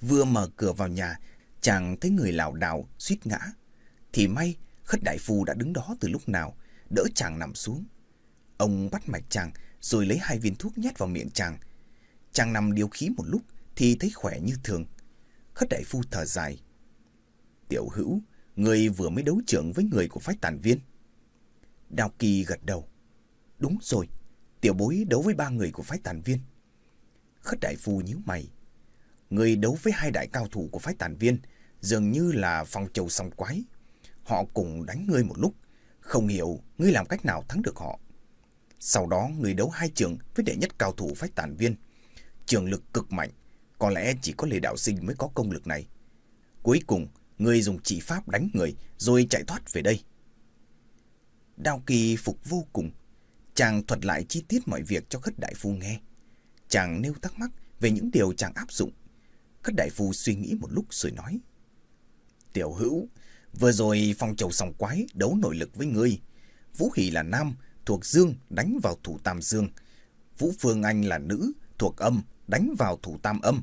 Vừa mở cửa vào nhà, chàng thấy người lảo đảo suýt ngã. Thì may, khất đại phu đã đứng đó từ lúc nào, đỡ chàng nằm xuống. Ông bắt mạch chàng, rồi lấy hai viên thuốc nhét vào miệng chàng. Chàng nằm điều khí một lúc, thì thấy khỏe như thường. Khất đại phu thở dài. Tiểu hữu, người vừa mới đấu trưởng với người của phái tàn viên. Đào Kỳ gật đầu. Đúng rồi, Tiểu bối đấu với ba người của phái tàn viên. Khất đại phu nhíu mày. Người đấu với hai đại cao thủ của phái tàn viên dường như là phong châu song quái. Họ cùng đánh ngươi một lúc. Không hiểu ngươi làm cách nào thắng được họ. Sau đó người đấu hai trường với đệ nhất cao thủ phái tàn viên. Trường lực cực mạnh. Có lẽ chỉ có Lê Đạo Sinh mới có công lực này. Cuối cùng, người dùng chỉ pháp đánh người rồi chạy thoát về đây. Đao kỳ phục vô cùng. Chàng thuật lại chi tiết mọi việc cho khất đại phu nghe. Chàng nêu thắc mắc về những điều chàng áp dụng. Khất đại phu suy nghĩ một lúc rồi nói. Tiểu hữu, vừa rồi phong trầu sòng quái đấu nội lực với ngươi. Vũ Hỷ là nam, thuộc dương, đánh vào thủ tam dương. Vũ Phương Anh là nữ, thuộc âm, đánh vào thủ tam âm.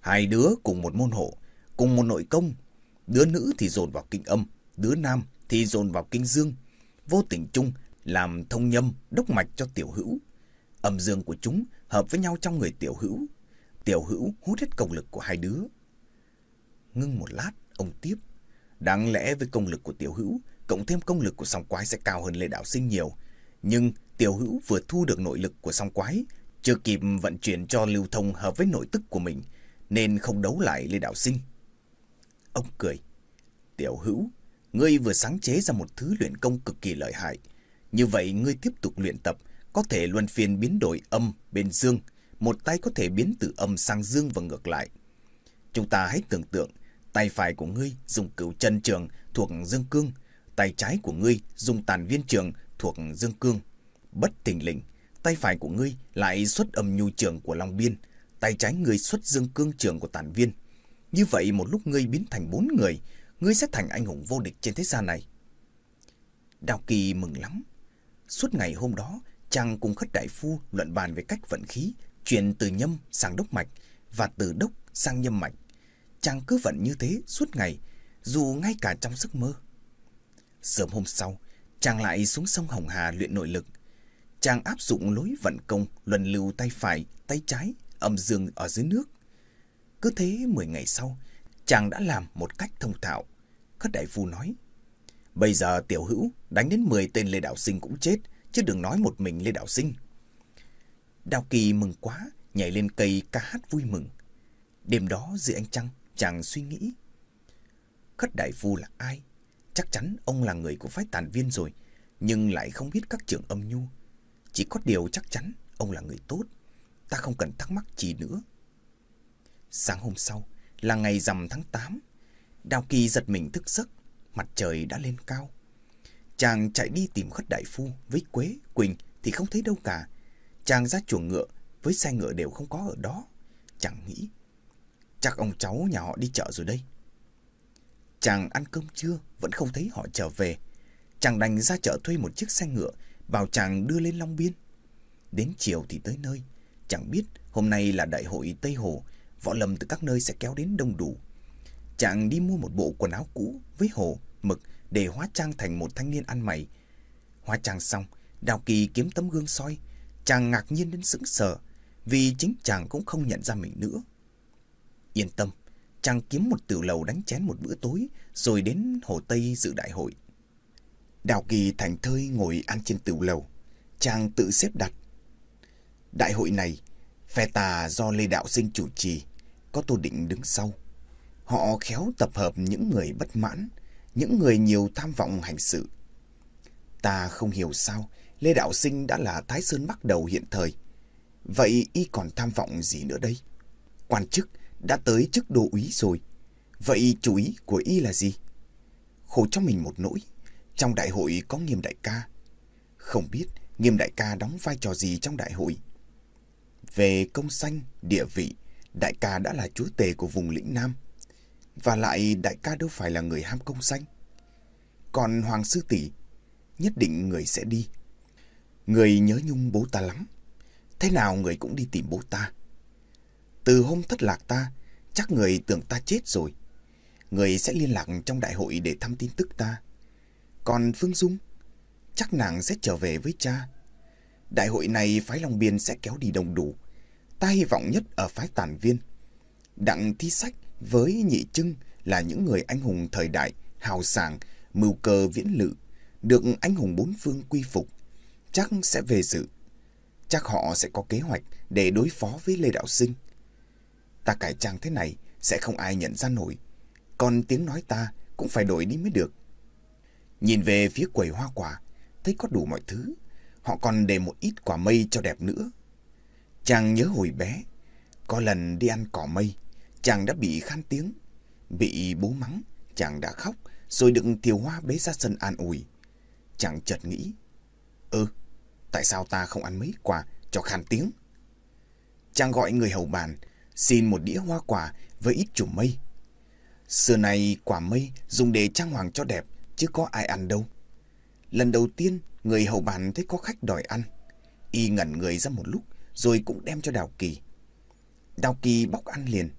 Hai đứa cùng một môn hộ, cùng một nội công. Đứa nữ thì dồn vào kinh âm, đứa nam thì dồn vào kinh dương. Vô tình chung làm thông nhâm, đốc mạch cho tiểu hữu. Âm dương của chúng hợp với nhau trong người tiểu hữu. Tiểu hữu hút hết công lực của hai đứa. Ngưng một lát, ông tiếp. Đáng lẽ với công lực của tiểu hữu, cộng thêm công lực của song quái sẽ cao hơn Lê Đạo Sinh nhiều. Nhưng tiểu hữu vừa thu được nội lực của song quái, chưa kịp vận chuyển cho lưu thông hợp với nội tức của mình, nên không đấu lại Lê Đạo Sinh. Ông cười. Tiểu hữu, ngươi vừa sáng chế ra một thứ luyện công cực kỳ lợi hại, như vậy ngươi tiếp tục luyện tập, có thể luân phiên biến đổi âm bên dương, một tay có thể biến từ âm sang dương và ngược lại. Chúng ta hãy tưởng tượng, tay phải của ngươi dùng cửu chân trường thuộc dương cương, tay trái của ngươi dùng tàn viên trường thuộc dương cương. Bất thình lình, tay phải của ngươi lại xuất âm nhu trường của Long Biên, tay trái ngươi xuất dương cương trường của tàn viên. Như vậy một lúc ngươi biến thành bốn người, ngươi sẽ thành anh hùng vô địch trên thế gian này. Đào Kỳ mừng lắm. Suốt ngày hôm đó, chàng cùng khất đại phu luận bàn về cách vận khí, chuyển từ nhâm sang đốc mạch và từ đốc sang nhâm mạch. Chàng cứ vận như thế suốt ngày, dù ngay cả trong giấc mơ. Sớm hôm sau, chàng lại xuống sông Hồng Hà luyện nội lực. Chàng áp dụng lối vận công luân lưu tay phải, tay trái, âm dương ở dưới nước. Cứ thế 10 ngày sau, chàng đã làm một cách thông thạo. Khất đại phu nói, Bây giờ tiểu hữu đánh đến 10 tên Lê Đạo Sinh cũng chết, chứ đừng nói một mình Lê Đạo Sinh. Đào Kỳ mừng quá, nhảy lên cây ca hát vui mừng. Đêm đó dưới ánh trăng, chàng suy nghĩ. Khất đại phu là ai? Chắc chắn ông là người của phái tàn viên rồi, nhưng lại không biết các trưởng âm nhu. Chỉ có điều chắc chắn ông là người tốt. Ta không cần thắc mắc gì nữa. Sáng hôm sau là ngày rằm tháng 8. Đào Kỳ giật mình thức giấc, mặt trời đã lên cao. Chàng chạy đi tìm khất đại phu với Quế, Quỳnh thì không thấy đâu cả. Chàng ra chuồng ngựa với xe ngựa đều không có ở đó. Chàng nghĩ, chắc ông cháu nhà họ đi chợ rồi đây. Chàng ăn cơm trưa vẫn không thấy họ trở về. Chàng đành ra chợ thuê một chiếc xe ngựa, bảo chàng đưa lên Long Biên. Đến chiều thì tới nơi. Chàng biết hôm nay là đại hội Tây Hồ, võ lâm từ các nơi sẽ kéo đến đông đủ. Chàng đi mua một bộ quần áo cũ với hồ, mực để hóa trang thành một thanh niên ăn mày. Hóa trang xong, Đào Kỳ kiếm tấm gương soi. Chàng ngạc nhiên đến sững sờ, vì chính chàng cũng không nhận ra mình nữa. Yên tâm, chàng kiếm một tiểu lầu đánh chén một bữa tối, rồi đến Hồ Tây dự đại hội. Đào Kỳ thành thơi ngồi ăn trên tiểu lầu. Chàng tự xếp đặt. Đại hội này, phe tà do Lê Đạo Sinh chủ trì, có Tô Định đứng sau. Họ khéo tập hợp những người bất mãn, những người nhiều tham vọng hành sự. Ta không hiểu sao Lê Đạo Sinh đã là Thái Sơn bắt đầu hiện thời. Vậy y còn tham vọng gì nữa đây? Quan chức đã tới chức đô úy rồi. Vậy chủ ý của y là gì? Khổ cho mình một nỗi. Trong đại hội có nghiêm đại ca. Không biết nghiêm đại ca đóng vai trò gì trong đại hội. Về công sanh, địa vị, đại ca đã là chúa tể của vùng lĩnh Nam. Và lại đại ca đâu phải là người ham công danh, Còn Hoàng Sư Tỷ, nhất định người sẽ đi. Người nhớ nhung bố ta lắm. Thế nào người cũng đi tìm bố ta. Từ hôm thất lạc ta, chắc người tưởng ta chết rồi. Người sẽ liên lạc trong đại hội để thăm tin tức ta. Còn Phương Dung, chắc nàng sẽ trở về với cha. Đại hội này phái Long Biên sẽ kéo đi đông đủ. Ta hy vọng nhất ở phái Tản Viên. Đặng thi sách với nhị trưng là những người anh hùng thời đại, hào sảng, mưu cơ viễn lự, được anh hùng bốn phương quy phục, chắc sẽ về dự. Chắc họ sẽ có kế hoạch để đối phó với Lê Đạo Sinh. Ta cải trang thế này sẽ không ai nhận ra nổi, còn tiếng nói ta cũng phải đổi đi mới được. Nhìn về phía quầy hoa quả, thấy có đủ mọi thứ, họ còn để một ít quả mây cho đẹp nữa. Chàng nhớ hồi bé, có lần đi ăn cỏ mây, chàng đã bị khan tiếng, bị bố mắng, chàng đã khóc, rồi đựng thiều hoa bế ra sân an ủi. Chàng chợt nghĩ, ơ, tại sao ta không ăn mấy quả cho khan tiếng? Chàng gọi người hầu bàn, xin một đĩa hoa quả với ít chùm mây. Xưa này quả mây dùng để trang hoàng cho đẹp, chứ có ai ăn đâu. Lần đầu tiên, người hầu bàn thấy có khách đòi ăn. Y ngẩn người ra một lúc, rồi cũng đem cho Đào Kỳ. Đào Kỳ bóc ăn liền.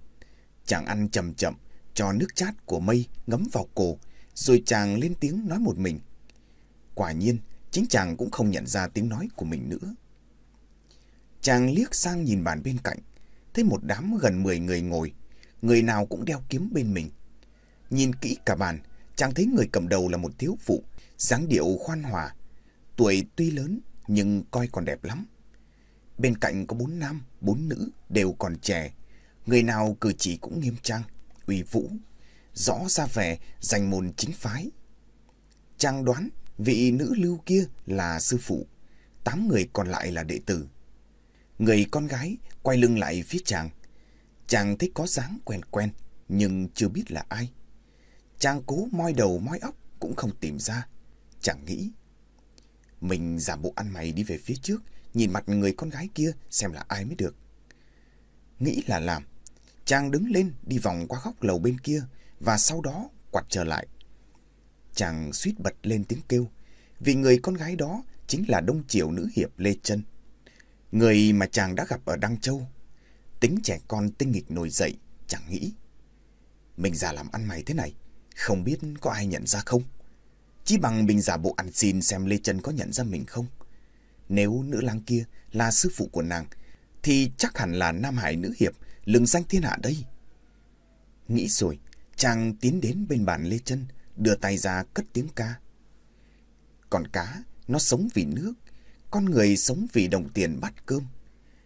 Chàng ăn chậm chậm, cho nước chát của mây ngấm vào cổ, rồi chàng lên tiếng nói một mình. Quả nhiên, chính chàng cũng không nhận ra tiếng nói của mình nữa. Chàng liếc sang nhìn bàn bên cạnh, thấy một đám gần 10 người ngồi, người nào cũng đeo kiếm bên mình. Nhìn kỹ cả bàn, chàng thấy người cầm đầu là một thiếu phụ, dáng điệu khoan hòa. Tuổi tuy lớn, nhưng coi còn đẹp lắm. Bên cạnh có bốn nam, bốn nữ, đều còn trẻ. Người nào cử chỉ cũng nghiêm trang, uy vũ, rõ ra vẻ danh môn chính phái. trang đoán vị nữ lưu kia là sư phụ, tám người còn lại là đệ tử. Người con gái quay lưng lại phía chàng. Chàng thấy có dáng quen quen, nhưng chưa biết là ai. Chàng cố moi đầu moi óc cũng không tìm ra. Chàng nghĩ. Mình giả bộ ăn mày đi về phía trước, nhìn mặt người con gái kia xem là ai mới được. Nghĩ là làm. Chàng đứng lên đi vòng qua góc lầu bên kia và sau đó quặt trở lại. Chàng suýt bật lên tiếng kêu vì người con gái đó chính là Đông Triều nữ hiệp Lê Trân. Người mà chàng đã gặp ở Đăng Châu. Tính trẻ con tinh nghịch nổi dậy, chẳng nghĩ. Mình già làm ăn mày thế này, không biết có ai nhận ra không? Chỉ bằng mình giả bộ ăn xin xem Lê Trân có nhận ra mình không? Nếu nữ lang kia là sư phụ của nàng, thì chắc hẳn là Nam Hải nữ hiệp, lừng danh thiên hạ đây. Nghĩ rồi, chàng tiến đến bên bàn Lê chân đưa tay ra cất tiếng ca. Còn cá, nó sống vì nước, con người sống vì đồng tiền bát cơm.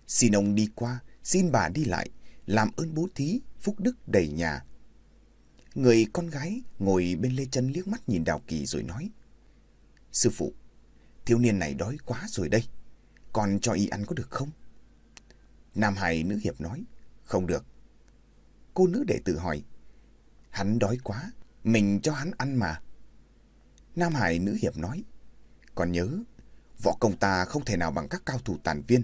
Xin ông đi qua, xin bà đi lại, làm ơn bố thí, phúc đức đầy nhà. Người con gái ngồi bên Lê chân liếc mắt nhìn Đào Kỳ rồi nói. Sư phụ, thiếu niên này đói quá rồi đây. Còn cho y ăn có được không? Nam Hải nữ hiệp nói. Không được. Cô nữ đệ tử hỏi. Hắn đói quá, mình cho hắn ăn mà. Nam Hải nữ hiệp nói. Còn nhớ, võ công ta không thể nào bằng các cao thủ tàn viên.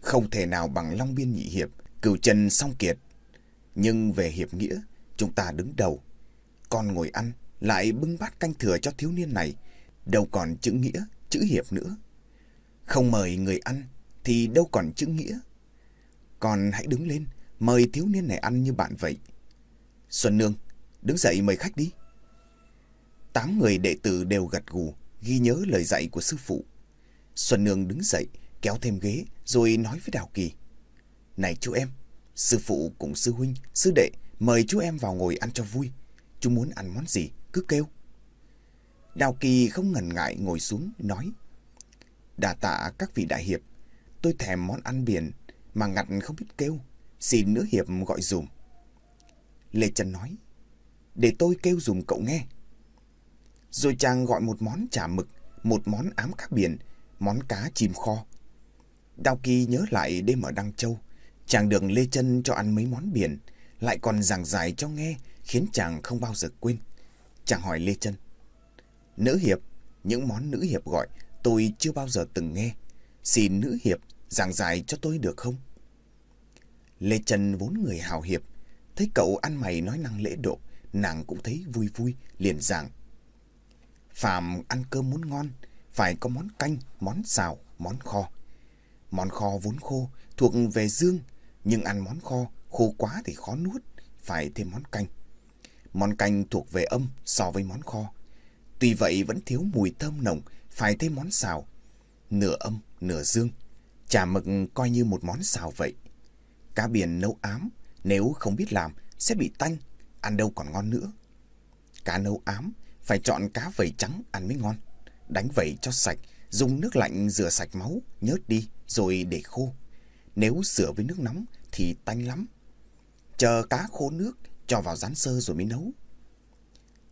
Không thể nào bằng Long Biên Nhị Hiệp, Cửu Trần Song Kiệt. Nhưng về hiệp nghĩa, chúng ta đứng đầu. Con ngồi ăn, lại bưng bát canh thừa cho thiếu niên này. Đâu còn chữ nghĩa, chữ hiệp nữa. Không mời người ăn, thì đâu còn chữ nghĩa. Còn hãy đứng lên, mời thiếu niên này ăn như bạn vậy. Xuân Nương, đứng dậy mời khách đi. Tám người đệ tử đều gật gù, ghi nhớ lời dạy của sư phụ. Xuân Nương đứng dậy, kéo thêm ghế, rồi nói với Đào Kỳ. Này chú em, sư phụ cùng sư huynh, sư đệ, mời chú em vào ngồi ăn cho vui. Chú muốn ăn món gì, cứ kêu. Đào Kỳ không ngần ngại ngồi xuống, nói. Đà tạ các vị đại hiệp, tôi thèm món ăn biển mà ngặt không biết kêu, xin nữ hiệp gọi dùm. Lê Trần nói, để tôi kêu dùm cậu nghe. Rồi chàng gọi một món chả mực, một món ám cá biển, món cá chim kho. Đào Kỳ nhớ lại đêm ở Đăng Châu, chàng được Lê Trân cho ăn mấy món biển, lại còn giảng giải cho nghe, khiến chàng không bao giờ quên. Chàng hỏi Lê Trân, Nữ hiệp, những món nữ hiệp gọi tôi chưa bao giờ từng nghe. Xin nữ hiệp giảng giải cho tôi được không? Lê trần vốn người hào hiệp, thấy cậu ăn mày nói năng lễ độ, nàng cũng thấy vui vui, liền giảng. Phạm ăn cơm muốn ngon, phải có món canh, món xào, món kho. Món kho vốn khô, thuộc về dương, nhưng ăn món kho, khô quá thì khó nuốt, phải thêm món canh. Món canh thuộc về âm so với món kho. Tuy vậy vẫn thiếu mùi thơm nồng, phải thêm món xào. Nửa âm, nửa dương. Chả mực coi như một món xào vậy. Cá biển nấu ám, nếu không biết làm, sẽ bị tanh, ăn đâu còn ngon nữa. Cá nấu ám, phải chọn cá vẩy trắng ăn mới ngon. Đánh vẩy cho sạch, dùng nước lạnh rửa sạch máu, nhớt đi, rồi để khô. Nếu rửa với nước nóng thì tanh lắm. Chờ cá khô nước, cho vào rán sơ rồi mới nấu.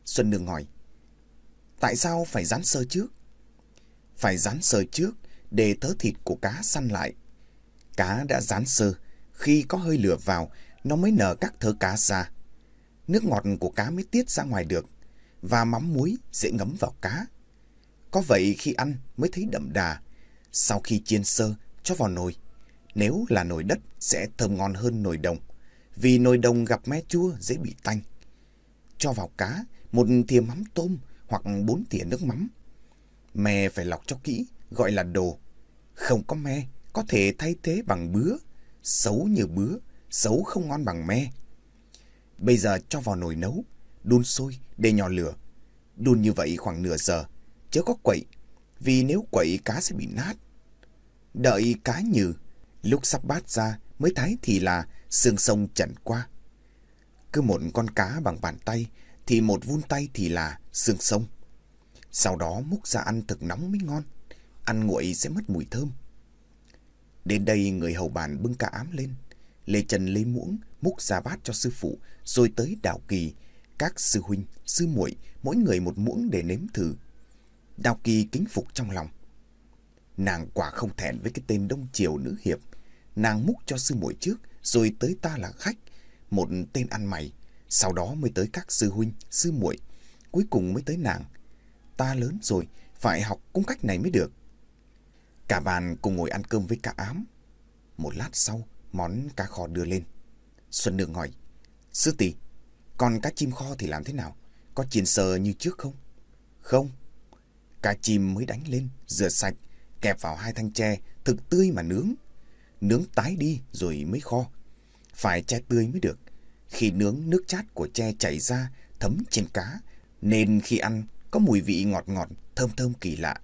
Xuân đường hỏi, tại sao phải rán sơ trước? Phải rán sơ trước để thớ thịt của cá săn lại. Cá đã rán sơ, khi có hơi lửa vào, nó mới nở các thớ cá ra. Nước ngọt của cá mới tiết ra ngoài được, và mắm muối dễ ngấm vào cá. Có vậy khi ăn mới thấy đậm đà. Sau khi chiên sơ, cho vào nồi. Nếu là nồi đất sẽ thơm ngon hơn nồi đồng, vì nồi đồng gặp me chua dễ bị tanh. Cho vào cá, một thìa mắm tôm hoặc bốn thìa nước mắm. Me phải lọc cho kỹ, gọi là đồ. Không có me, có thể thay thế bằng bứa. Xấu như bứa, xấu không ngon bằng me. Bây giờ cho vào nồi nấu, đun sôi để nhỏ lửa. Đun như vậy khoảng nửa giờ, chớ có quậy, vì nếu quậy cá sẽ bị nát. Đợi cá nhừ, lúc sắp bát ra mới thái thì là xương sông chẩn qua. Cứ một con cá bằng bàn tay thì một vun tay thì là xương sông. Sau đó múc ra ăn thực nóng mới ngon, ăn nguội sẽ mất mùi thơm. Đến đây người hầu bàn bưng cá ám lên. Lê Trần lấy muỗng múc ra bát cho sư phụ, rồi tới Đào Kỳ. Các sư huynh, sư muội mỗi người một muỗng để nếm thử. Đào Kỳ kính phục trong lòng. Nàng quả không thẹn với cái tên Đông Triều nữ hiệp. Nàng múc cho sư muội trước, rồi tới ta là khách, một tên ăn mày. Sau đó mới tới các sư huynh, sư muội, cuối cùng mới tới nàng. Ta lớn rồi, phải học cung cách này mới được. Cả bàn cùng ngồi ăn cơm với cả ám. Một lát sau, món cá kho đưa lên. Xuân Nương hỏi, Sư tỷ, còn cá chim kho thì làm thế nào? Có chiên sờ như trước không? Không. Cá chim mới đánh lên, rửa sạch, kẹp vào hai thanh tre, thực tươi mà nướng. Nướng tái đi rồi mới kho. Phải tre tươi mới được. Khi nướng, nước chát của tre chảy ra, thấm trên cá, nên khi ăn có mùi vị ngọt ngọt, thơm thơm kỳ lạ.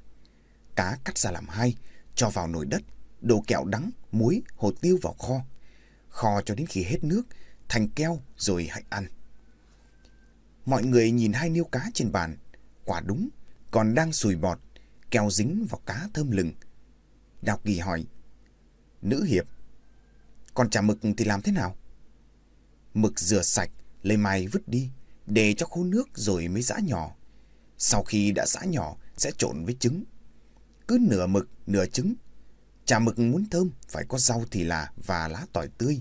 Cá cắt ra làm hai, cho vào nồi đất, đổ kẹo đắng, muối, hồ tiêu vào kho. Kho cho đến khi hết nước, thành keo rồi hãy ăn. Mọi người nhìn hai niêu cá trên bàn, quả đúng, còn đang sùi bọt, keo dính vào cá thơm lừng. Đào Kỳ hỏi, Nữ hiệp, còn chả mực thì làm thế nào? Mực rửa sạch, lấy mai vứt đi, để cho khô nước rồi mới giã nhỏ. Sau khi đã giã nhỏ, sẽ trộn với trứng. Cứ nửa mực, nửa trứng. Chả mực muốn thơm, phải có rau thì là và lá tỏi tươi.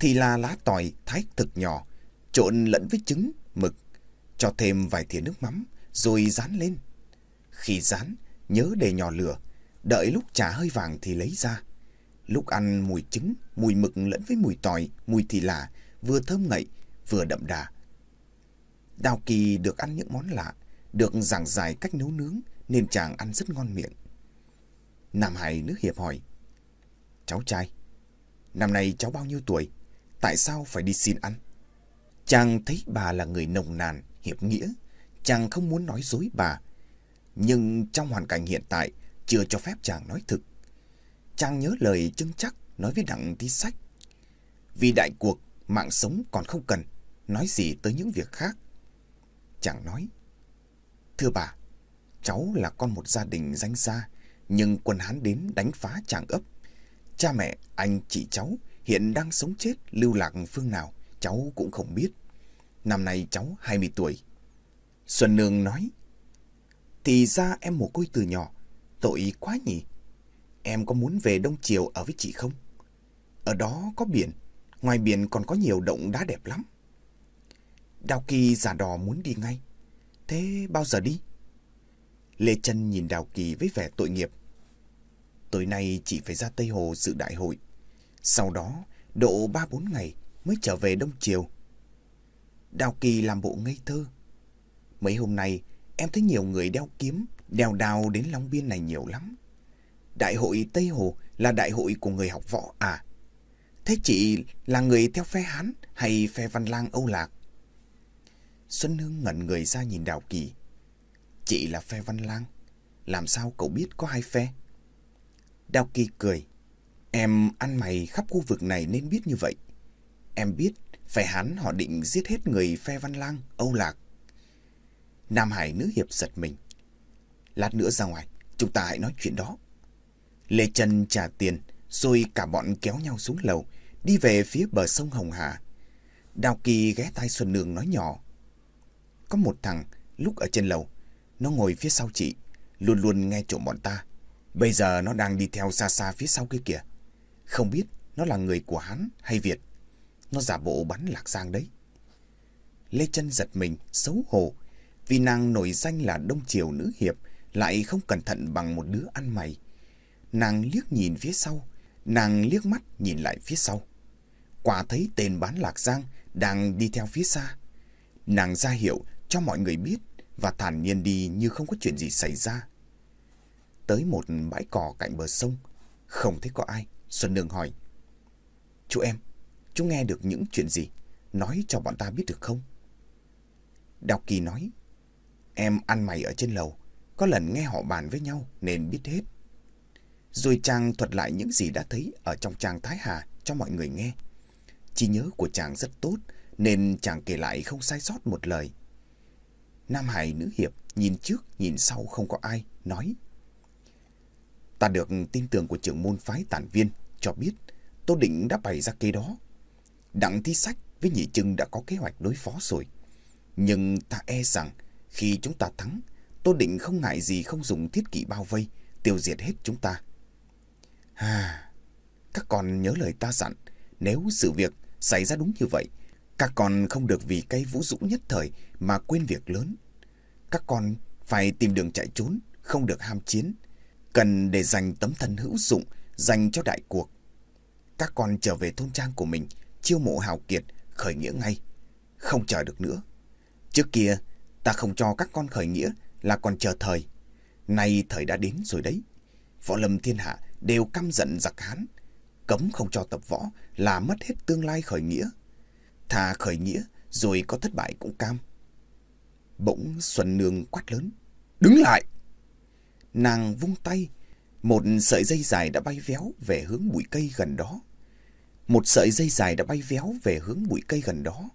Thì là lá tỏi thái thực nhỏ, trộn lẫn với trứng, mực. Cho thêm vài thìa nước mắm, rồi rán lên. Khi rán, nhớ để nhỏ lửa, đợi lúc chả hơi vàng thì lấy ra. Lúc ăn mùi trứng, mùi mực lẫn với mùi tỏi, mùi thì là vừa thơm ngậy, vừa đậm đà. Đào Kỳ được ăn những món lạ, được giảng giải cách nấu nướng nên chàng ăn rất ngon miệng. Nam Hải nước hiệp hỏi, Cháu trai, năm nay cháu bao nhiêu tuổi? Tại sao phải đi xin ăn? Chàng thấy bà là người nồng nàn, hiệp nghĩa. Chàng không muốn nói dối bà. Nhưng trong hoàn cảnh hiện tại, chưa cho phép chàng nói thực. Chàng nhớ lời chưng chắc nói với đặng tí sách. Vì đại cuộc, mạng sống còn không cần, nói gì tới những việc khác. Chàng nói, Thưa bà, cháu là con một gia đình danh gia, nhưng quân Hán đến đánh phá chàng ấp. Cha mẹ, anh, chị cháu hiện đang sống chết lưu lạc phương nào, cháu cũng không biết. Năm nay cháu 20 tuổi. Xuân Nương nói, Thì ra em một côi từ nhỏ, tội quá nhỉ. Em có muốn về Đông Triều ở với chị không? Ở đó có biển, ngoài biển còn có nhiều động đá đẹp lắm. Đào Kỳ giả đò muốn đi ngay. Thế bao giờ đi? Lê Trân nhìn Đào Kỳ với vẻ tội nghiệp. Tối nay chị phải ra Tây Hồ dự đại hội. Sau đó, độ ba bốn ngày mới trở về Đông Triều. Đào Kỳ làm bộ ngây thơ. Mấy hôm nay, em thấy nhiều người đeo kiếm, đeo đào đến Long Biên này nhiều lắm. Đại hội Tây Hồ là đại hội của người học võ à? Thế chị là người theo phe Hán hay phe Văn Lang Âu Lạc? Xuân Hương ngẩn người ra nhìn Đào Kỳ. Chị là phe Văn Lang. Làm sao cậu biết có hai phe? Đào Kỳ cười. Em ăn mày khắp khu vực này nên biết như vậy. Em biết phe Hán họ định giết hết người phe Văn Lang, Âu Lạc. Nam Hải nữ hiệp giật mình. Lát nữa ra ngoài, chúng ta hãy nói chuyện đó. Lê Trần trả tiền, rồi cả bọn kéo nhau xuống lầu, đi về phía bờ sông Hồng Hà. Đào Kỳ ghé tai Xuân Nương nói nhỏ. Có một thằng, lúc ở trên lầu, nó ngồi phía sau chị, luôn luôn nghe trộm bọn ta. Bây giờ nó đang đi theo xa xa phía sau kia kìa. Không biết nó là người của Hán hay Việt. Nó giả bộ bắn Lạc Giang đấy. Lê Trân giật mình, xấu hổ, vì nàng nổi danh là Đông Triều nữ hiệp, lại không cẩn thận bằng một đứa ăn mày. Nàng liếc nhìn phía sau, nàng liếc mắt nhìn lại phía sau. Quả thấy tên bán Lạc Giang đang đi theo phía xa. Nàng ra hiệu cho mọi người biết và thản nhiên đi như không có chuyện gì xảy ra. Tới một bãi cỏ cạnh bờ sông, không thấy có ai, Xuân Nương hỏi. Chú em, chú nghe được những chuyện gì? Nói cho bọn ta biết được không? Đào Kỳ nói, em ăn mày ở trên lầu, có lần nghe họ bàn với nhau nên biết hết. Rồi chàng thuật lại những gì đã thấy ở trong trang Thái Hà cho mọi người nghe. Chỉ nhớ của chàng rất tốt nên chàng kể lại không sai sót một lời. Nam Hải nữ hiệp nhìn trước nhìn sau không có ai, nói. Ta được tin tưởng của trưởng môn phái tản viên cho biết Tô Định đã bày ra kế đó. Đặng thi sách với nhị trưng đã có kế hoạch đối phó rồi. Nhưng ta e rằng khi chúng ta thắng, Tô Định không ngại gì không dùng thiết kỵ bao vây, tiêu diệt hết chúng ta. À, các con nhớ lời ta dặn, nếu sự việc xảy ra đúng như vậy, các con không được vì cây vũ dũng nhất thời mà quên việc lớn. Các con phải tìm đường chạy trốn, không được ham chiến. Cần để dành tấm thân hữu dụng, dành cho đại cuộc. Các con trở về thôn trang của mình, chiêu mộ hào kiệt, khởi nghĩa ngay. Không chờ được nữa. Trước kia, ta không cho các con khởi nghĩa là còn chờ thời. Nay thời đã đến rồi đấy. võ lâm thiên hạ đều căm giận giặc Hán. Cấm không cho tập võ là mất hết tương lai khởi nghĩa. Thà khởi nghĩa rồi có thất bại cũng cam. Bỗng Xuân Nương quát lớn. Đứng lại! Nàng vung tay. Một sợi dây dài đã bay véo về hướng bụi cây gần đó. Một sợi dây dài đã bay véo về hướng bụi cây gần đó.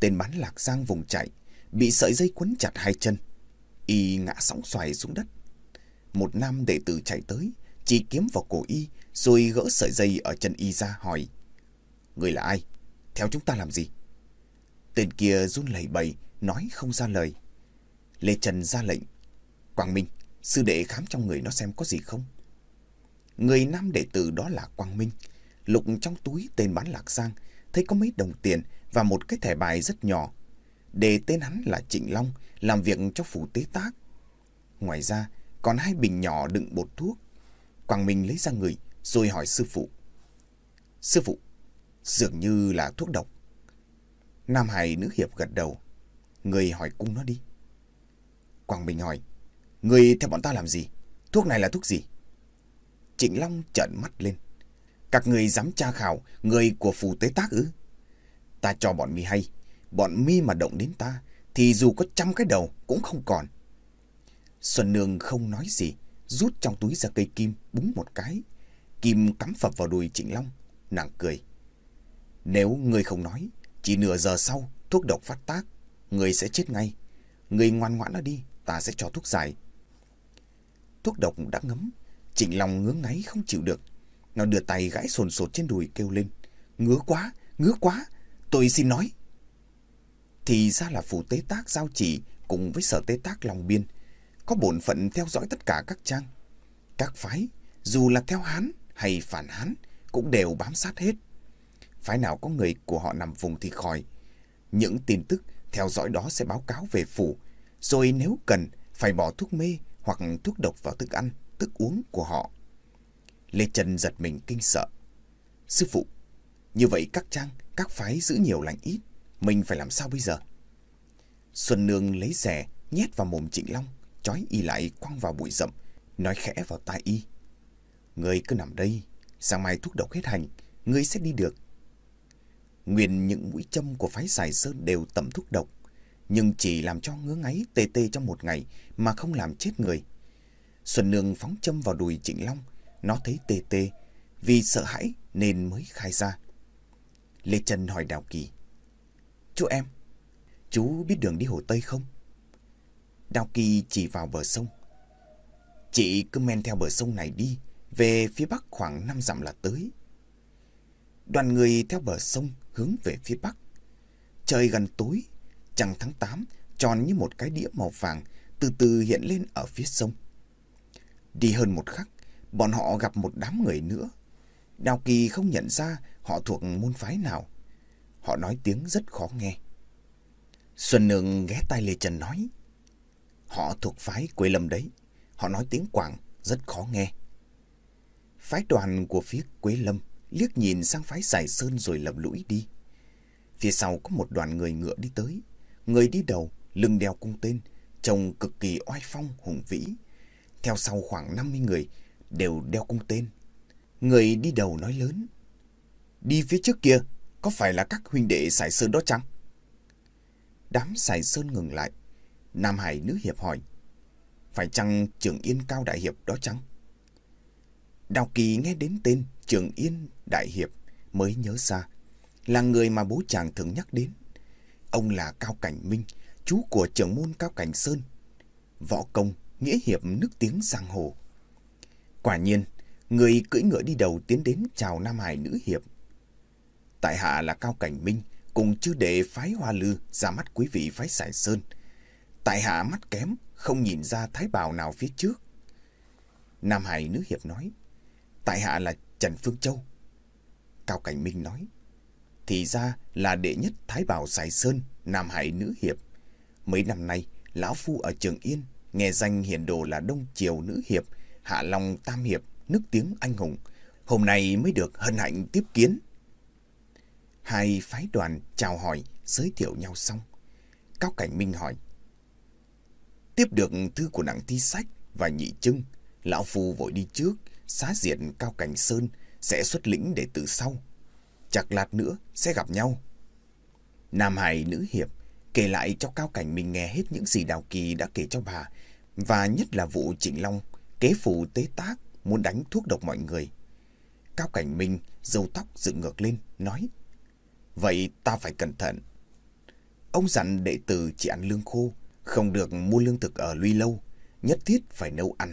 Tên bắn lạc giang vùng chạy, bị sợi dây quấn chặt hai chân. Y ngã sóng xoài xuống đất. Một nam đệ tử chạy tới, chỉ kiếm vào cổ Y, rồi gỡ sợi dây ở chân Y ra hỏi. Người là ai? Theo chúng ta làm gì? Tên kia run lẩy bẩy, nói không ra lời. Lê Trần ra lệnh. Quang Minh, sư đệ khám trong người nó xem có gì không. Người nam đệ tử đó là Quang Minh. Lục trong túi tên bán lạc giang, thấy có mấy đồng tiền và một cái thẻ bài rất nhỏ. Để tên hắn là Trịnh Long, làm việc cho phủ tế tác. Ngoài ra, còn hai bình nhỏ đựng bột thuốc. Quang Minh lấy ra người, rồi hỏi sư phụ. Sư phụ, dường như là thuốc độc. Nam Hải nữ hiệp gật đầu. Người hỏi cung nó đi. Quang Minh hỏi. Người theo bọn ta làm gì? Thuốc này là thuốc gì? Trịnh Long trợn mắt lên. Các người dám tra khảo người của phù tế tác ư? Ta cho bọn mi hay. Bọn mi mà động đến ta thì dù có trăm cái đầu cũng không còn. Xuân Nương không nói gì, rút trong túi ra cây kim, búng một cái. Kim cắm phập vào đùi Trịnh Long, nàng cười. Nếu người không nói, chỉ nửa giờ sau thuốc độc phát tác, người sẽ chết ngay. Người ngoan ngoãn nó đi, ta sẽ cho thuốc giải. Thuốc độc đã ngấm, Trịnh Long ngứa ngáy không chịu được. Nó đưa tay gãi sồn sột trên đùi kêu lên. Ngứa quá, ngứa quá, tôi xin nói. Thì ra là phủ tế tác giao chỉ cùng với sở tế tác Long Biên có bổn phận theo dõi tất cả các trang. Các phái, dù là theo Hán hay phản Hán, cũng đều bám sát hết. Phái nào có người của họ nằm vùng thì khỏi. Những tin tức theo dõi đó sẽ báo cáo về phủ, rồi nếu cần phải bỏ thuốc mê hoặc thuốc độc vào thức ăn, thức uống của họ. Lê Trần giật mình kinh sợ. Sư phụ, như vậy các trang, các phái giữ nhiều lành ít, mình phải làm sao bây giờ? Xuân Nương lấy rẻ nhét vào mồm Trịnh Long, trói y lại quăng vào bụi rậm, nói khẽ vào tai y. Người cứ nằm đây, sáng mai thuốc độc hết hành, người sẽ đi được. Nguyên những mũi châm của phái Sài Sơn đều tẩm thuốc độc, nhưng chỉ làm cho ngứa ngáy tê tê trong một ngày mà không làm chết người. Xuân Nương phóng châm vào đùi Trịnh Long, nó thấy tê tê, vì sợ hãi nên mới khai ra. Lê Trần hỏi Đào Kỳ. Chú em, chú biết đường đi Hồ Tây không? Đào Kỳ chỉ vào bờ sông. Chị cứ men theo bờ sông này đi, về phía bắc khoảng 5 dặm là tới. Đoàn người theo bờ sông hướng về phía bắc. Trời gần tối, trăng tháng 8 tròn như một cái đĩa màu vàng từ từ hiện lên ở phía sông. Đi hơn một khắc, bọn họ gặp một đám người nữa. Đào Kỳ không nhận ra họ thuộc môn phái nào. Họ nói tiếng rất khó nghe. Xuân Nương ghé tay Lê Trần nói. Họ thuộc phái Quế Lâm đấy. Họ nói tiếng Quảng rất khó nghe. Phái đoàn của phía Quế Lâm liếc nhìn sang phái Sài Sơn rồi lầm lũi đi. Phía sau có một đoàn người ngựa đi tới. Người đi đầu, lưng đeo cung tên, trông cực kỳ oai phong, hùng vĩ. Theo sau khoảng 50 người, đều đeo cung tên. Người đi đầu nói lớn. Đi phía trước kia, có phải là các huynh đệ Sài Sơn đó chăng? Đám Sài Sơn ngừng lại. Nam Hải nữ hiệp hỏi. Phải chăng Trường Yên Cao Đại Hiệp đó chăng? Đào Kỳ nghe đến tên Trường Yên Đại Hiệp mới nhớ ra. Là người mà bố chàng thường nhắc đến. Ông là Cao Cảnh Minh, chú của trưởng môn Cao Cảnh Sơn. Võ công, nghĩa hiệp nước tiếng giang hồ. Quả nhiên, người cưỡi ngựa đi đầu tiến đến chào Nam Hải nữ hiệp. Tại hạ là Cao Cảnh Minh, cùng chư đệ phái Hoa Lư ra mắt quý vị phái Sải Sơn. Tại hạ mắt kém, không nhìn ra thái bào nào phía trước. Nam Hải nữ hiệp nói, tại hạ là Trần Phương Châu. Cao Cảnh Minh nói, thì ra là đệ nhất thái bào Sài Sơn, Nam Hải nữ hiệp. Mấy năm nay, lão phu ở Trường Yên nghe danh hiển đồ là Đông Triều nữ hiệp, Hạ Long Tam hiệp, nước tiếng anh hùng. Hôm nay mới được hân hạnh tiếp kiến. Hai phái đoàn chào hỏi, giới thiệu nhau xong. Cao Cảnh Minh hỏi. Tiếp được thư của nặng thi sách và nhị trưng, Lão Phu vội đi trước, xá diệt Cao Cảnh Sơn sẽ xuất lĩnh để từ sau. chặt lát nữa sẽ gặp nhau. Nam Hải nữ hiệp kể lại cho Cao Cảnh mình nghe hết những gì Đào Kỳ đã kể cho bà, và nhất là vụ Trịnh Long kế phù tế tác muốn đánh thuốc độc mọi người. Cao Cảnh Minh râu tóc dựng ngược lên, nói Vậy ta phải cẩn thận. Ông dặn đệ tử chỉ ăn lương khô, không được mua lương thực ở Luy Lâu, nhất thiết phải nấu ăn.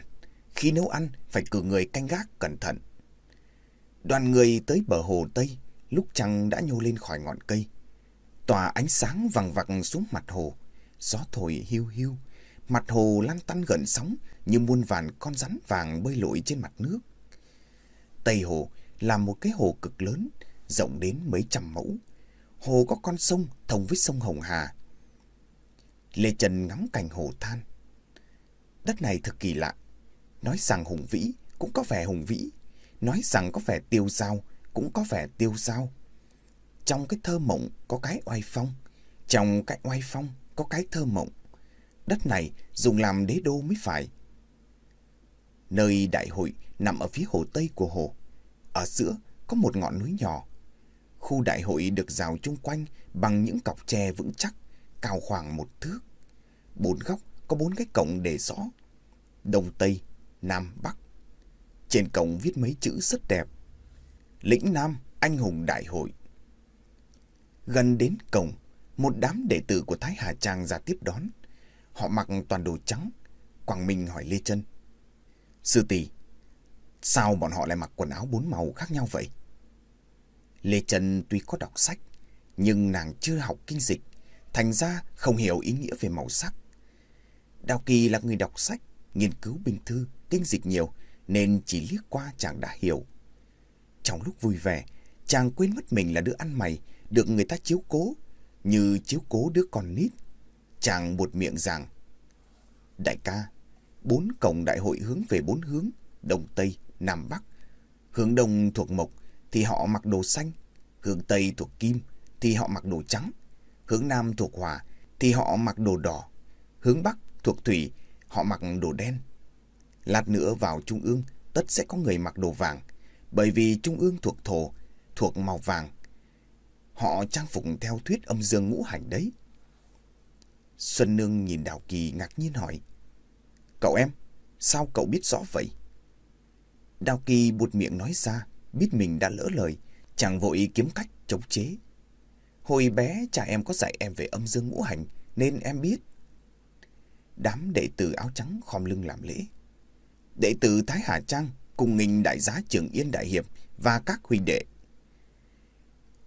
Khi nấu ăn, phải cử người canh gác cẩn thận. Đoàn người tới bờ hồ Tây, lúc trăng đã nhô lên khỏi ngọn cây. Tòa ánh sáng vằng vặc xuống mặt hồ, gió thổi hiu hiu, mặt hồ lăn tăn gần sóng như muôn vàn con rắn vàng bơi lội trên mặt nước. Tây hồ là một cái hồ cực lớn, rộng đến mấy trăm mẫu. Hồ có con sông thông với sông Hồng Hà. Lê Trần ngắm cảnh hồ than. Đất này thật kỳ lạ. Nói rằng hùng vĩ cũng có vẻ hùng vĩ. Nói rằng có vẻ tiêu dao cũng có vẻ tiêu dao. Trong cái thơ mộng có cái oai phong. Trong cái oai phong có cái thơ mộng. Đất này dùng làm đế đô mới phải. Nơi đại hội nằm ở phía hồ Tây của hồ. Ở giữa có một ngọn núi nhỏ. Khu đại hội được rào chung quanh bằng những cọc tre vững chắc, cao khoảng một thước. Bốn góc có bốn cái cổng để rõ. Đông Tây, Nam Bắc. Trên cổng viết mấy chữ rất đẹp. Lĩnh Nam, anh hùng đại hội. Gần đến cổng, một đám đệ tử của Thái Hà Trang ra tiếp đón. Họ mặc toàn đồ trắng. Quảng Minh hỏi Lê Trân. Sư tỷ, sao bọn họ lại mặc quần áo bốn màu khác nhau vậy? Lê Trân tuy có đọc sách, nhưng nàng chưa học kinh dịch, thành ra không hiểu ý nghĩa về màu sắc. Đào Kỳ là người đọc sách, nghiên cứu bình thư, kinh dịch nhiều, nên chỉ liếc qua chàng đã hiểu. Trong lúc vui vẻ, chàng quên mất mình là đứa ăn mày, được người ta chiếu cố, như chiếu cố đứa con nít. Chàng buột miệng rằng, Đại ca, bốn cổng đại hội hướng về bốn hướng, Đông Tây, Nam Bắc. Hướng Đông thuộc Mộc thì họ mặc đồ xanh, hướng Tây thuộc Kim thì họ mặc đồ trắng, hướng Nam thuộc Hỏa thì họ mặc đồ đỏ, hướng Bắc thuộc Thủy họ mặc đồ đen. Lát nữa vào Trung ương tất sẽ có người mặc đồ vàng, bởi vì Trung ương thuộc thổ, thuộc màu vàng. Họ trang phục theo thuyết âm dương ngũ hành đấy. Xuân Nương nhìn Đào Kỳ ngạc nhiên hỏi. Cậu em, sao cậu biết rõ vậy? Đào Kỳ buột miệng nói ra, biết mình đã lỡ lời, chẳng vội kiếm cách chống chế. Hồi bé cha em có dạy em về âm dương ngũ hành, nên em biết. Đám đệ tử áo trắng khom lưng làm lễ. Đệ tử Thái Hà Trang cùng nghinh đại giá trưởng Yên Đại Hiệp và các huynh đệ.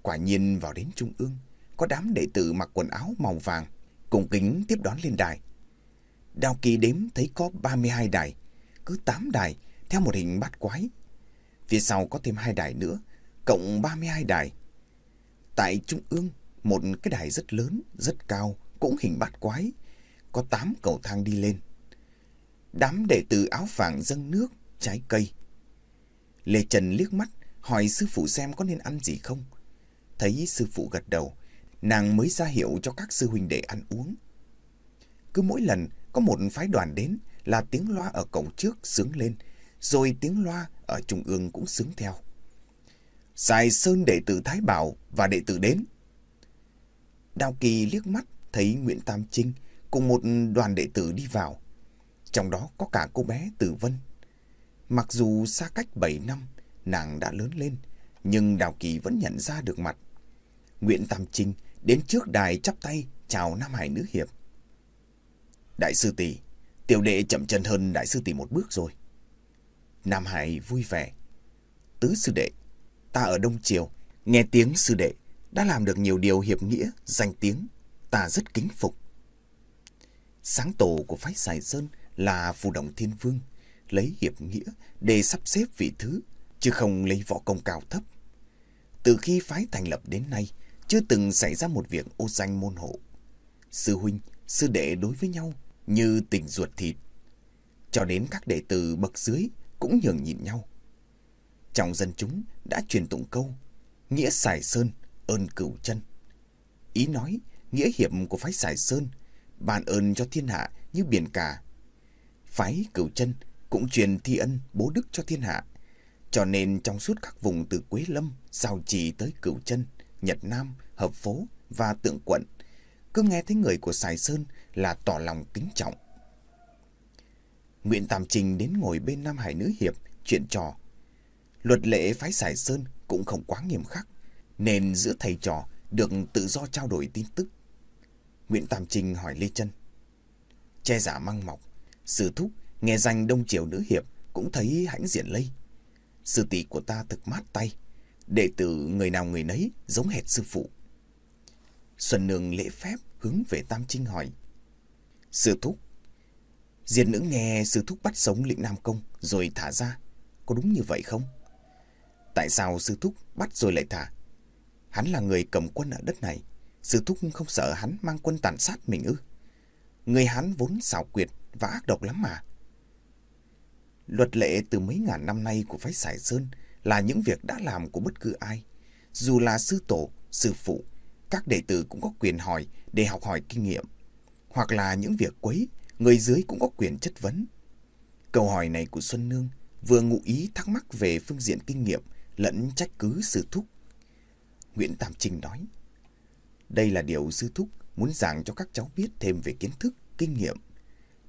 Quả nhiên vào đến Trung ương, có đám đệ tử mặc quần áo màu vàng, cùng kính tiếp đón lên đài. Đào kỳ đếm thấy có 32 đài, cứ 8 đài theo một hình bát quái. Phía sau có thêm hai đài nữa, cộng 32 đài. Tại trung ương, một cái đài rất lớn, rất cao, cũng hình bát quái, có tám cầu thang đi lên. Đám đệ tử áo vàng dâng nước, trái cây. Lê Trần liếc mắt, hỏi sư phụ xem có nên ăn gì không. Thấy sư phụ gật đầu, nàng mới ra hiệu cho các sư huynh đệ ăn uống. Cứ mỗi lần có một phái đoàn đến là tiếng loa ở cổng trước sướng lên, rồi tiếng loa ở trung ương cũng sướng theo. Sài Sơn đệ tử Thái Bảo và đệ tử đến. Đào Kỳ liếc mắt thấy Nguyễn Tam Trinh cùng một đoàn đệ tử đi vào. Trong đó có cả cô bé Tử Vân. Mặc dù xa cách 7 năm, nàng đã lớn lên, nhưng Đào Kỳ vẫn nhận ra được mặt. Nguyễn Tam Trinh đến trước đài chắp tay chào Nam Hải nữ hiệp. Đại sư tỷ, tiểu đệ chậm chân hơn đại sư tỷ một bước rồi. Nam Hải vui vẻ. Tứ sư đệ, ta ở Đông Triều, nghe tiếng sư đệ, đã làm được nhiều điều hiệp nghĩa, danh tiếng, ta rất kính phục. Sáng tổ của phái Sài Sơn là phù động thiên vương, lấy hiệp nghĩa để sắp xếp vị thứ, chứ không lấy võ công cao thấp. Từ khi phái thành lập đến nay, chưa từng xảy ra một việc ô danh môn hộ. Sư huynh, sư đệ đối với nhau như tình ruột thịt. Cho đến các đệ tử bậc dưới cũng nhường nhịn nhau. Trong dân chúng đã truyền tụng câu Nghĩa Sài Sơn, ơn cửu chân. Ý nói, nghĩa hiệp của phái Sài Sơn, ban ơn cho thiên hạ như biển cả. Phái cửu chân cũng truyền thi ân bố đức cho thiên hạ. Cho nên trong suốt các vùng từ Quế Lâm, Giao Trì tới Cửu Chân, Nhật Nam, Hợp Phố và Tượng Quận, cứ nghe thấy người của Sài Sơn là tỏ lòng kính trọng. Nguyễn Tam Trình đến ngồi bên Nam Hải Nữ Hiệp chuyện trò. Luật lệ phái Sài Sơn cũng không quá nghiêm khắc, nên giữa thầy trò được tự do trao đổi tin tức. Nguyễn Tam Trinh hỏi Lê Trân. Che giả măng mọc, sư thúc nghe danh Đông Triều Nữ Hiệp cũng thấy hãnh diện lây. Sư tỷ của ta thực mát tay, đệ tử người nào người nấy giống hệt sư phụ. Xuân Nương lễ phép hướng về Tam Trinh hỏi. Sư thúc, Diệt nữ nghe sư thúc bắt sống lĩnh Nam Công rồi thả ra, có đúng như vậy không? Tại sao sư thúc bắt rồi lại thả? Hắn là người cầm quân ở đất này, sư thúc không sợ hắn mang quân tàn sát mình ư? Người hắn vốn xảo quyệt và ác độc lắm mà. Luật lệ từ mấy ngàn năm nay của phái Sải Sơn là những việc đã làm của bất cứ ai. Dù là sư tổ, sư phụ, các đệ tử cũng có quyền hỏi để học hỏi kinh nghiệm. Hoặc là những việc quấy, người dưới cũng có quyền chất vấn. Câu hỏi này của Xuân Nương vừa ngụ ý thắc mắc về phương diện kinh nghiệm lẫn trách cứ sư thúc. Nguyễn Tam Trinh nói, đây là điều sư thúc muốn giảng cho các cháu biết thêm về kiến thức, kinh nghiệm.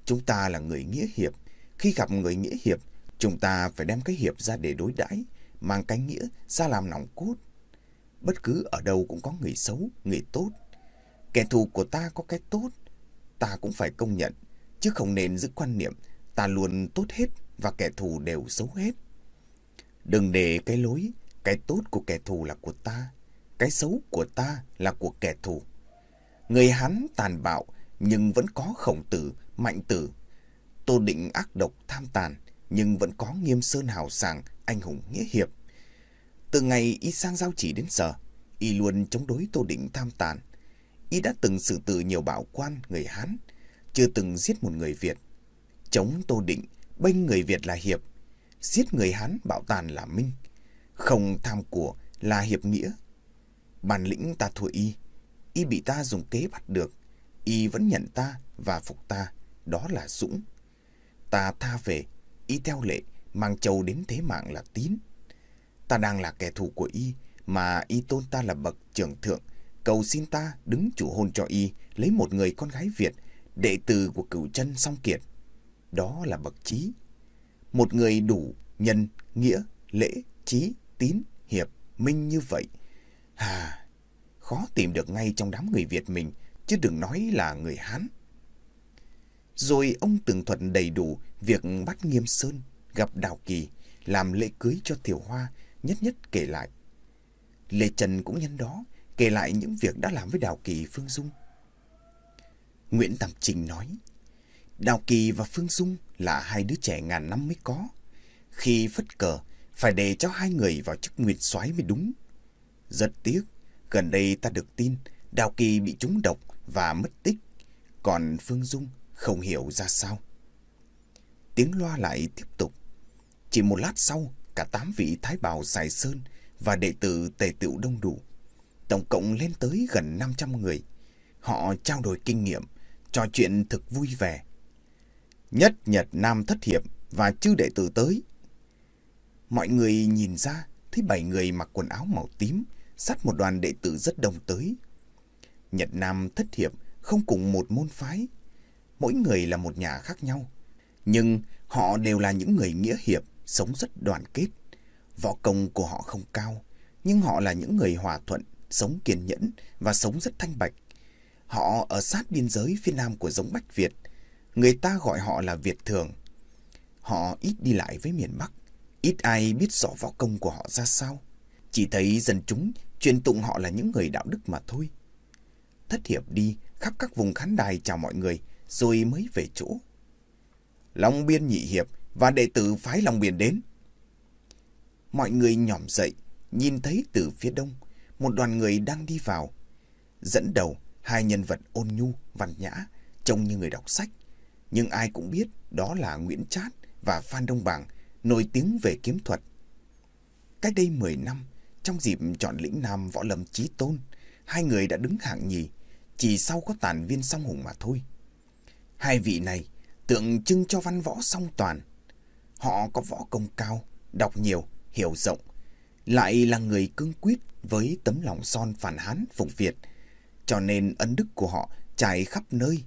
Chúng ta là người nghĩa hiệp, khi gặp người nghĩa hiệp, chúng ta phải đem cái hiệp ra để đối đãi, mang cái nghĩa ra làm nòng cốt. Bất cứ ở đâu cũng có người xấu, người tốt. Kẻ thù của ta có cái tốt, ta cũng phải công nhận, chứ không nên giữ quan niệm ta luôn tốt hết và kẻ thù đều xấu hết. Đừng để cái lối, cái tốt của kẻ thù là của ta, cái xấu của ta là của kẻ thù. Người Hán tàn bạo nhưng vẫn có khổng tử, mạnh tử. Tô Định ác độc tham tàn nhưng vẫn có nghiêm sơn hào sảng, anh hùng nghĩa hiệp. Từ ngày y sang giao chỉ đến giờ, y luôn chống đối Tô Định tham tàn. Y đã từng xử tử nhiều bảo quan người Hán, chưa từng giết một người Việt. Chống Tô Định, bênh người Việt là hiệp, giết người Hán bạo tàn là minh, không tham của là hiệp nghĩa. Bản lĩnh ta thua y, y bị ta dùng kế bắt được, y vẫn nhận ta và phục ta, đó là Dũng. Ta tha về, y theo lệ, mang châu đến thế mạng là tín. Ta đang là kẻ thù của y, mà y tôn ta là bậc trưởng thượng, cầu xin ta đứng chủ hôn cho y, lấy một người con gái Việt, đệ tử của cửu chân song kiệt. Đó là bậc trí. Một người đủ nhân, nghĩa, lễ, trí, tín, hiệp, minh như vậy. Hà, khó tìm được ngay trong đám người Việt mình, chứ đừng nói là người Hán. Rồi ông tường thuận đầy đủ việc bắt Nghiêm Sơn, gặp Đào Kỳ, làm lễ cưới cho Thiểu Hoa, nhất nhất kể lại. Lê Trần cũng nhân đó, kể lại những việc đã làm với Đào Kỳ Phương Dung. Nguyễn Tam Trình nói, Đào Kỳ và Phương Dung là hai đứa trẻ ngàn năm mới có. Khi phất cờ, phải để cho hai người vào chức nguyệt soái mới đúng. Rất tiếc, gần đây ta được tin Đào Kỳ bị trúng độc và mất tích, còn Phương Dung không hiểu ra sao. Tiếng loa lại tiếp tục. Chỉ một lát sau, cả tám vị Thái Bào Sài Sơn và đệ tử Tề Tựu đông đủ. Tổng cộng lên tới gần 500 người. Họ trao đổi kinh nghiệm, trò chuyện thực vui vẻ. Nhất Nhật Nam Thất Hiệp và chư đệ tử tới. Mọi người nhìn ra thấy bảy người mặc quần áo màu tím sát một đoàn đệ tử rất đông tới. Nhật Nam Thất Hiệp không cùng một môn phái. Mỗi người là một nhà khác nhau. Nhưng họ đều là những người nghĩa hiệp, sống rất đoàn kết. Võ công của họ không cao, nhưng họ là những người hòa thuận, sống kiên nhẫn và sống rất thanh bạch. Họ ở sát biên giới phía nam của giống Bách Việt. Người ta gọi họ là Việt Thường. Họ ít đi lại với miền Bắc. Ít ai biết rõ võ công của họ ra sao. Chỉ thấy dân chúng truyền tụng họ là những người đạo đức mà thôi. Thất hiệp đi khắp các vùng khán đài chào mọi người rồi mới về chỗ. Long biên nhị hiệp và đệ tử phái Long biên đến. Mọi người nhỏm dậy, nhìn thấy từ phía đông, một đoàn người đang đi vào. Dẫn đầu, hai nhân vật ôn nhu, văn nhã, trông như người đọc sách. Nhưng ai cũng biết đó là Nguyễn Trát và Phan Đông Bàng, nổi tiếng về kiếm thuật. Cách đây 10 năm, trong dịp chọn lĩnh Nam Võ Lâm Chí Tôn, hai người đã đứng hạng nhì, chỉ sau có tàn viên song hùng mà thôi. Hai vị này tượng trưng cho văn võ song toàn. Họ có võ công cao, đọc nhiều, hiểu rộng, lại là người cương quyết với tấm lòng son phản hán phục Việt, cho nên ân đức của họ trải khắp nơi.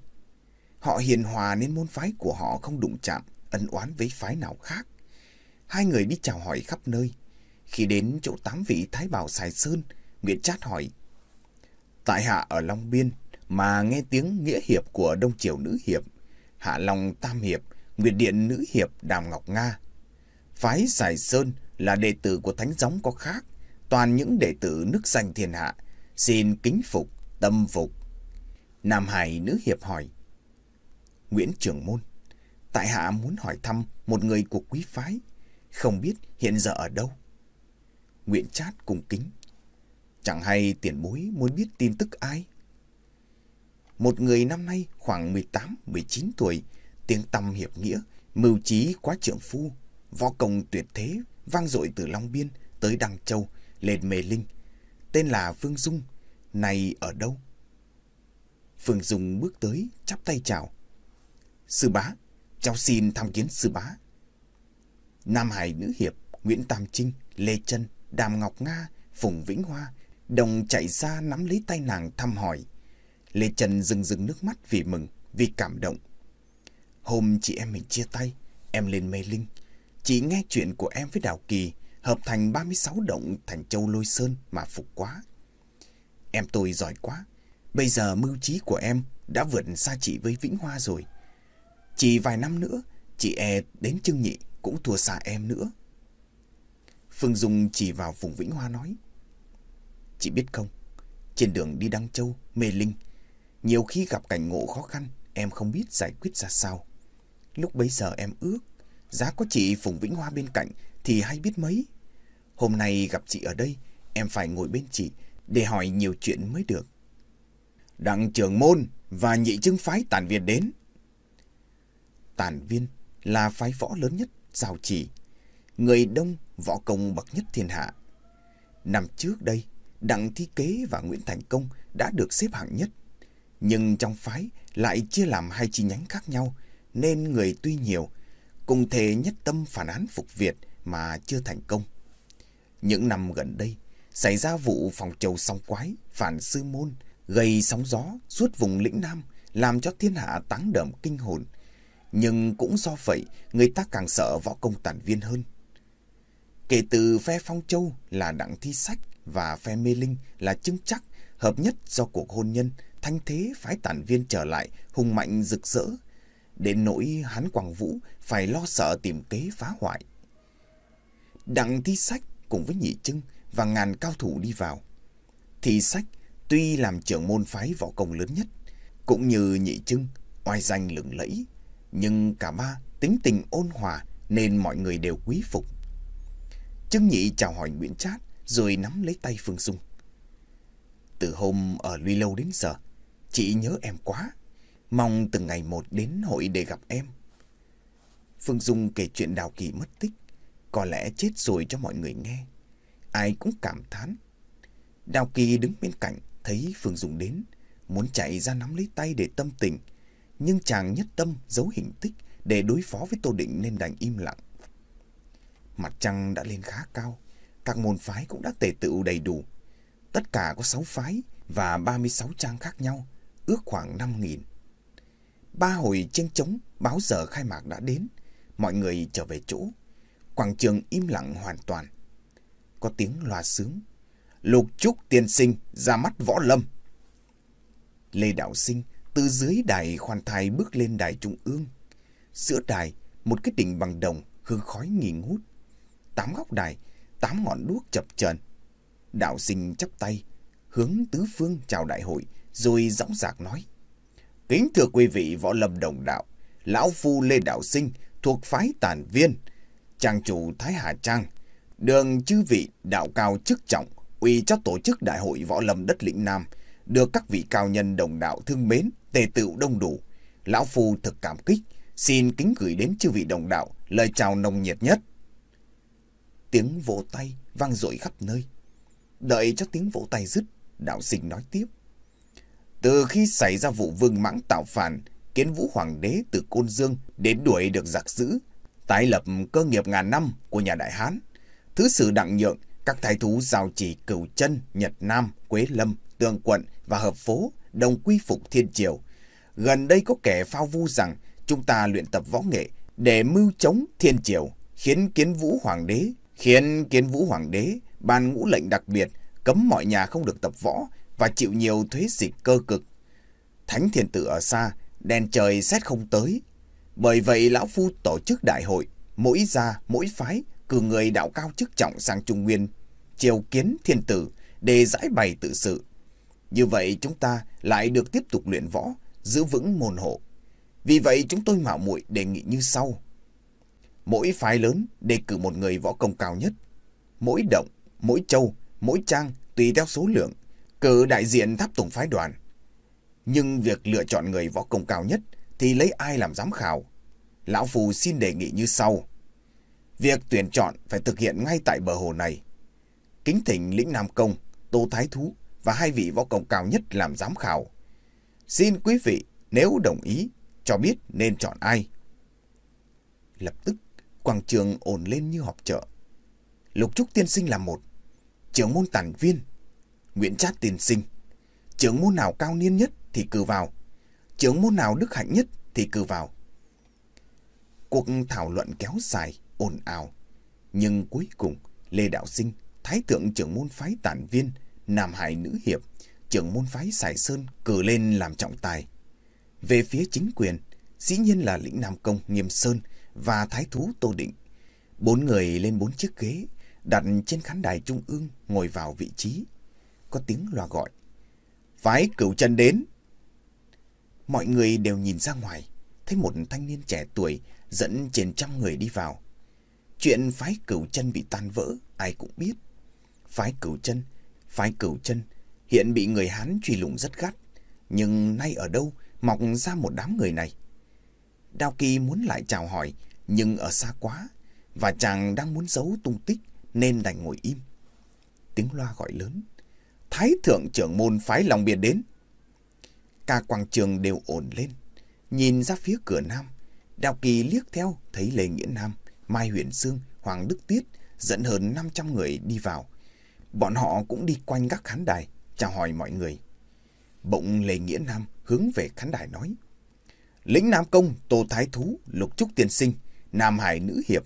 Họ hiền hòa nên môn phái của họ không đụng chạm, ân oán với phái nào khác. Hai người đi chào hỏi khắp nơi. Khi đến chỗ tám vị Thái Bảo Sài Sơn, Nguyễn Trát hỏi. Tại hạ ở Long Biên mà nghe tiếng nghĩa hiệp của Đông Triều Nữ Hiệp, Hạ Long Tam Hiệp, Nguyệt Điện Nữ Hiệp Đàm Ngọc Nga. Phái Sài Sơn là đệ tử của Thánh Gióng có khác, toàn những đệ tử nước danh thiên hạ, xin kính phục, tâm phục. Nam Hải Nữ Hiệp hỏi. Nguyễn Trường Môn, tại hạ muốn hỏi thăm một người của quý phái, không biết hiện giờ ở đâu. Nguyễn Trát cùng kính. Chẳng hay tiền bối muốn biết tin tức ai? Một người năm nay khoảng 18-19 tuổi, tiếng tăm hiệp nghĩa, mưu trí quá trượng phu, võ công tuyệt thế, vang dội từ Long Biên tới Đăng Châu, lên Mê Linh. Tên là Phương Dung, này ở đâu? Phương Dung bước tới, chắp tay chào. Sư bá, cháu xin tham kiến sư bá. Nam Hải Nữ Hiệp, Nguyễn Tam Trinh, Lê Trân, Đàm Ngọc Nga, Phùng Vĩnh Hoa, đồng chạy ra nắm lấy tay nàng thăm hỏi. Lê Trân rưng rưng nước mắt vì mừng, vì cảm động. Hôm chị em mình chia tay, em lên mê linh. Chị nghe chuyện của em với Đào Kỳ, hợp thành 36 động thành châu lôi sơn mà phục quá. Em tôi giỏi quá, bây giờ mưu trí của em đã vượt xa chị với Vĩnh Hoa rồi. Chỉ vài năm nữa, chị e đến Trương Nhị cũng thua xa em nữa. Phương Dung chỉ vào vùng Vĩnh Hoa nói. Chị biết không, trên đường đi Đăng Châu, Mê Linh, nhiều khi gặp cảnh ngộ khó khăn, em không biết giải quyết ra sao. Lúc bấy giờ em ước, giá có chị Phùng Vĩnh Hoa bên cạnh thì hay biết mấy. Hôm nay gặp chị ở đây, em phải ngồi bên chị để hỏi nhiều chuyện mới được. Đặng trưởng môn và nhị chứng phái tàn Việt đến. Tàn viên là phái võ lớn nhất, giao chỉ. Người đông võ công bậc nhất thiên hạ. Năm trước đây, Đặng Thi Kế và Nguyễn Thành Công đã được xếp hạng nhất. Nhưng trong phái lại chia làm hai chi nhánh khác nhau, nên người tuy nhiều, cùng thể nhất tâm phản án phục Việt mà chưa thành công. Những năm gần đây, xảy ra vụ phòng trầu song quái, phản sư môn, gây sóng gió suốt vùng lĩnh Nam, làm cho thiên hạ táng đậm kinh hồn. Nhưng cũng do vậy, người ta càng sợ võ công tản viên hơn. Kể từ phe Phong Châu là Đặng Thi Sách và phe Mê Linh là Trưng Chắc, hợp nhất do cuộc hôn nhân, thanh thế phái tản viên trở lại hùng mạnh rực rỡ. Đến nỗi hắn Quảng Vũ phải lo sợ tìm kế phá hoại. Đặng Thi Sách cùng với Nhị Trưng và ngàn cao thủ đi vào. Thi Sách tuy làm trưởng môn phái võ công lớn nhất, cũng như Nhị Trưng, oai danh lừng lẫy, nhưng cả ba tính tình ôn hòa nên mọi người đều quý phục. Trưng Nhị chào hỏi Nguyễn Trát rồi nắm lấy tay Phương Dung. Từ hôm ở Luy Lâu đến giờ, chị nhớ em quá. Mong từng ngày một đến hội để gặp em. Phương Dung kể chuyện Đào Kỳ mất tích. Có lẽ chết rồi cho mọi người nghe. Ai cũng cảm thán. Đào Kỳ đứng bên cạnh, thấy Phương Dung đến. Muốn chạy ra nắm lấy tay để tâm tình. Nhưng chàng nhất tâm giấu hình tích để đối phó với Tô Định nên đành im lặng. Mặt trăng đã lên khá cao. Các môn phái cũng đã tề tựu đầy đủ. Tất cả có 6 phái và 36 trang khác nhau, ước khoảng 5.000. Ba hồi tranh chống báo giờ khai mạc đã đến, mọi người trở về chỗ. Quảng trường im lặng hoàn toàn. Có tiếng loa sướng. Lục trúc tiên sinh ra mắt võ lâm. Lê Đạo Sinh từ dưới đài khoan thai bước lên đài trung ương. Giữa đài, một cái đỉnh bằng đồng hương khói nghi ngút. Tám góc đài tám ngọn đuốc chập chờn. Đạo sinh chắp tay, hướng tứ phương chào đại hội, rồi dõng dạc nói. Kính thưa quý vị võ lâm đồng đạo, Lão Phu Lê Đạo Sinh thuộc phái tản viên, trang chủ Thái Hà Trang, đường chư vị đạo cao chức trọng, uy cho tổ chức đại hội võ lâm đất lĩnh Nam, được các vị cao nhân đồng đạo thương mến, tề tựu đông đủ. Lão Phu thực cảm kích, xin kính gửi đến chư vị đồng đạo lời chào nồng nhiệt nhất. Tiếng vỗ tay vang dội khắp nơi. Đợi cho tiếng vỗ tay dứt, đạo sinh nói tiếp. Từ khi xảy ra vụ vương mãng tạo phản, kiến vũ hoàng đế từ Côn Dương đến đuổi được giặc dữ, Tái lập cơ nghiệp ngàn năm của nhà Đại Hán. Thứ sử đặng nhượng, các thái thú giao chỉ cửu chân, Nhật Nam, Quế Lâm, Tương Quận và Hợp Phố đồng quy phục thiên triều. Gần đây có kẻ phao vu rằng chúng ta luyện tập võ nghệ để mưu chống thiên triều, khiến kiến vũ hoàng đế, khiến kiến vũ hoàng đế ban ngũ lệnh đặc biệt cấm mọi nhà không được tập võ và chịu nhiều thuế dịch cơ cực. Thánh thiên tử ở xa, đèn trời xét không tới. Bởi vậy lão phu tổ chức đại hội, mỗi gia, mỗi phái cử người đạo cao chức trọng sang Trung Nguyên, triều kiến thiên tử để giải bày tự sự. Như vậy chúng ta lại được tiếp tục luyện võ, giữ vững môn hộ. Vì vậy chúng tôi mạo muội đề nghị như sau. Mỗi phái lớn đề cử một người võ công cao nhất. Mỗi động, mỗi châu, mỗi trang tùy theo số lượng, cử đại diện tháp tùng phái đoàn. Nhưng việc lựa chọn người võ công cao nhất thì lấy ai làm giám khảo? Lão Phù xin đề nghị như sau. Việc tuyển chọn phải thực hiện ngay tại bờ hồ này. Kính thỉnh lĩnh Nam Công, Tô Thái Thú và hai vị võ công cao nhất làm giám khảo. Xin quý vị nếu đồng ý cho biết nên chọn ai. Lập tức, quảng trường ồn lên như họp chợ. Lục Trúc tiên sinh là một, trưởng môn tản viên, Nguyễn Trát tiên sinh, trưởng môn nào cao niên nhất thì cử vào, trưởng môn nào đức hạnh nhất thì cử vào. Cuộc thảo luận kéo dài, ồn ào, nhưng cuối cùng Lê Đạo Sinh, Thái thượng trưởng môn phái tản viên, Nam Hải Nữ Hiệp, trưởng môn phái Sài Sơn cử lên làm trọng tài. Về phía chính quyền, dĩ nhiên là lĩnh Nam Công Nghiêm Sơn và Thái Thú Tô Định. Bốn người lên bốn chiếc ghế, đặt trên khán đài trung ương ngồi vào vị trí. Có tiếng loa gọi. Phái cửu chân đến. Mọi người đều nhìn ra ngoài, thấy một thanh niên trẻ tuổi dẫn trên trăm người đi vào. Chuyện phái cửu chân bị tan vỡ, ai cũng biết. Phái cửu chân, phái cửu chân hiện bị người Hán truy lùng rất gắt. Nhưng nay ở đâu mọc ra một đám người này? Đao Kỳ muốn lại chào hỏi, nhưng ở xa quá, và chàng đang muốn giấu tung tích nên đành ngồi im. Tiếng loa gọi lớn. Thái thượng trưởng môn phái lòng biệt đến. Cả quảng trường đều ổn lên. Nhìn ra phía cửa nam, Đao Kỳ liếc theo thấy Lê Nghĩa Nam, Mai Huyền Sương, Hoàng Đức Tiết dẫn hơn 500 người đi vào. Bọn họ cũng đi quanh các khán đài, chào hỏi mọi người. Bỗng Lê Nghĩa Nam hướng về khán đài nói. Lĩnh Nam Công, Tô Thái Thú, Lục Trúc Tiên Sinh, Nam Hải Nữ Hiệp,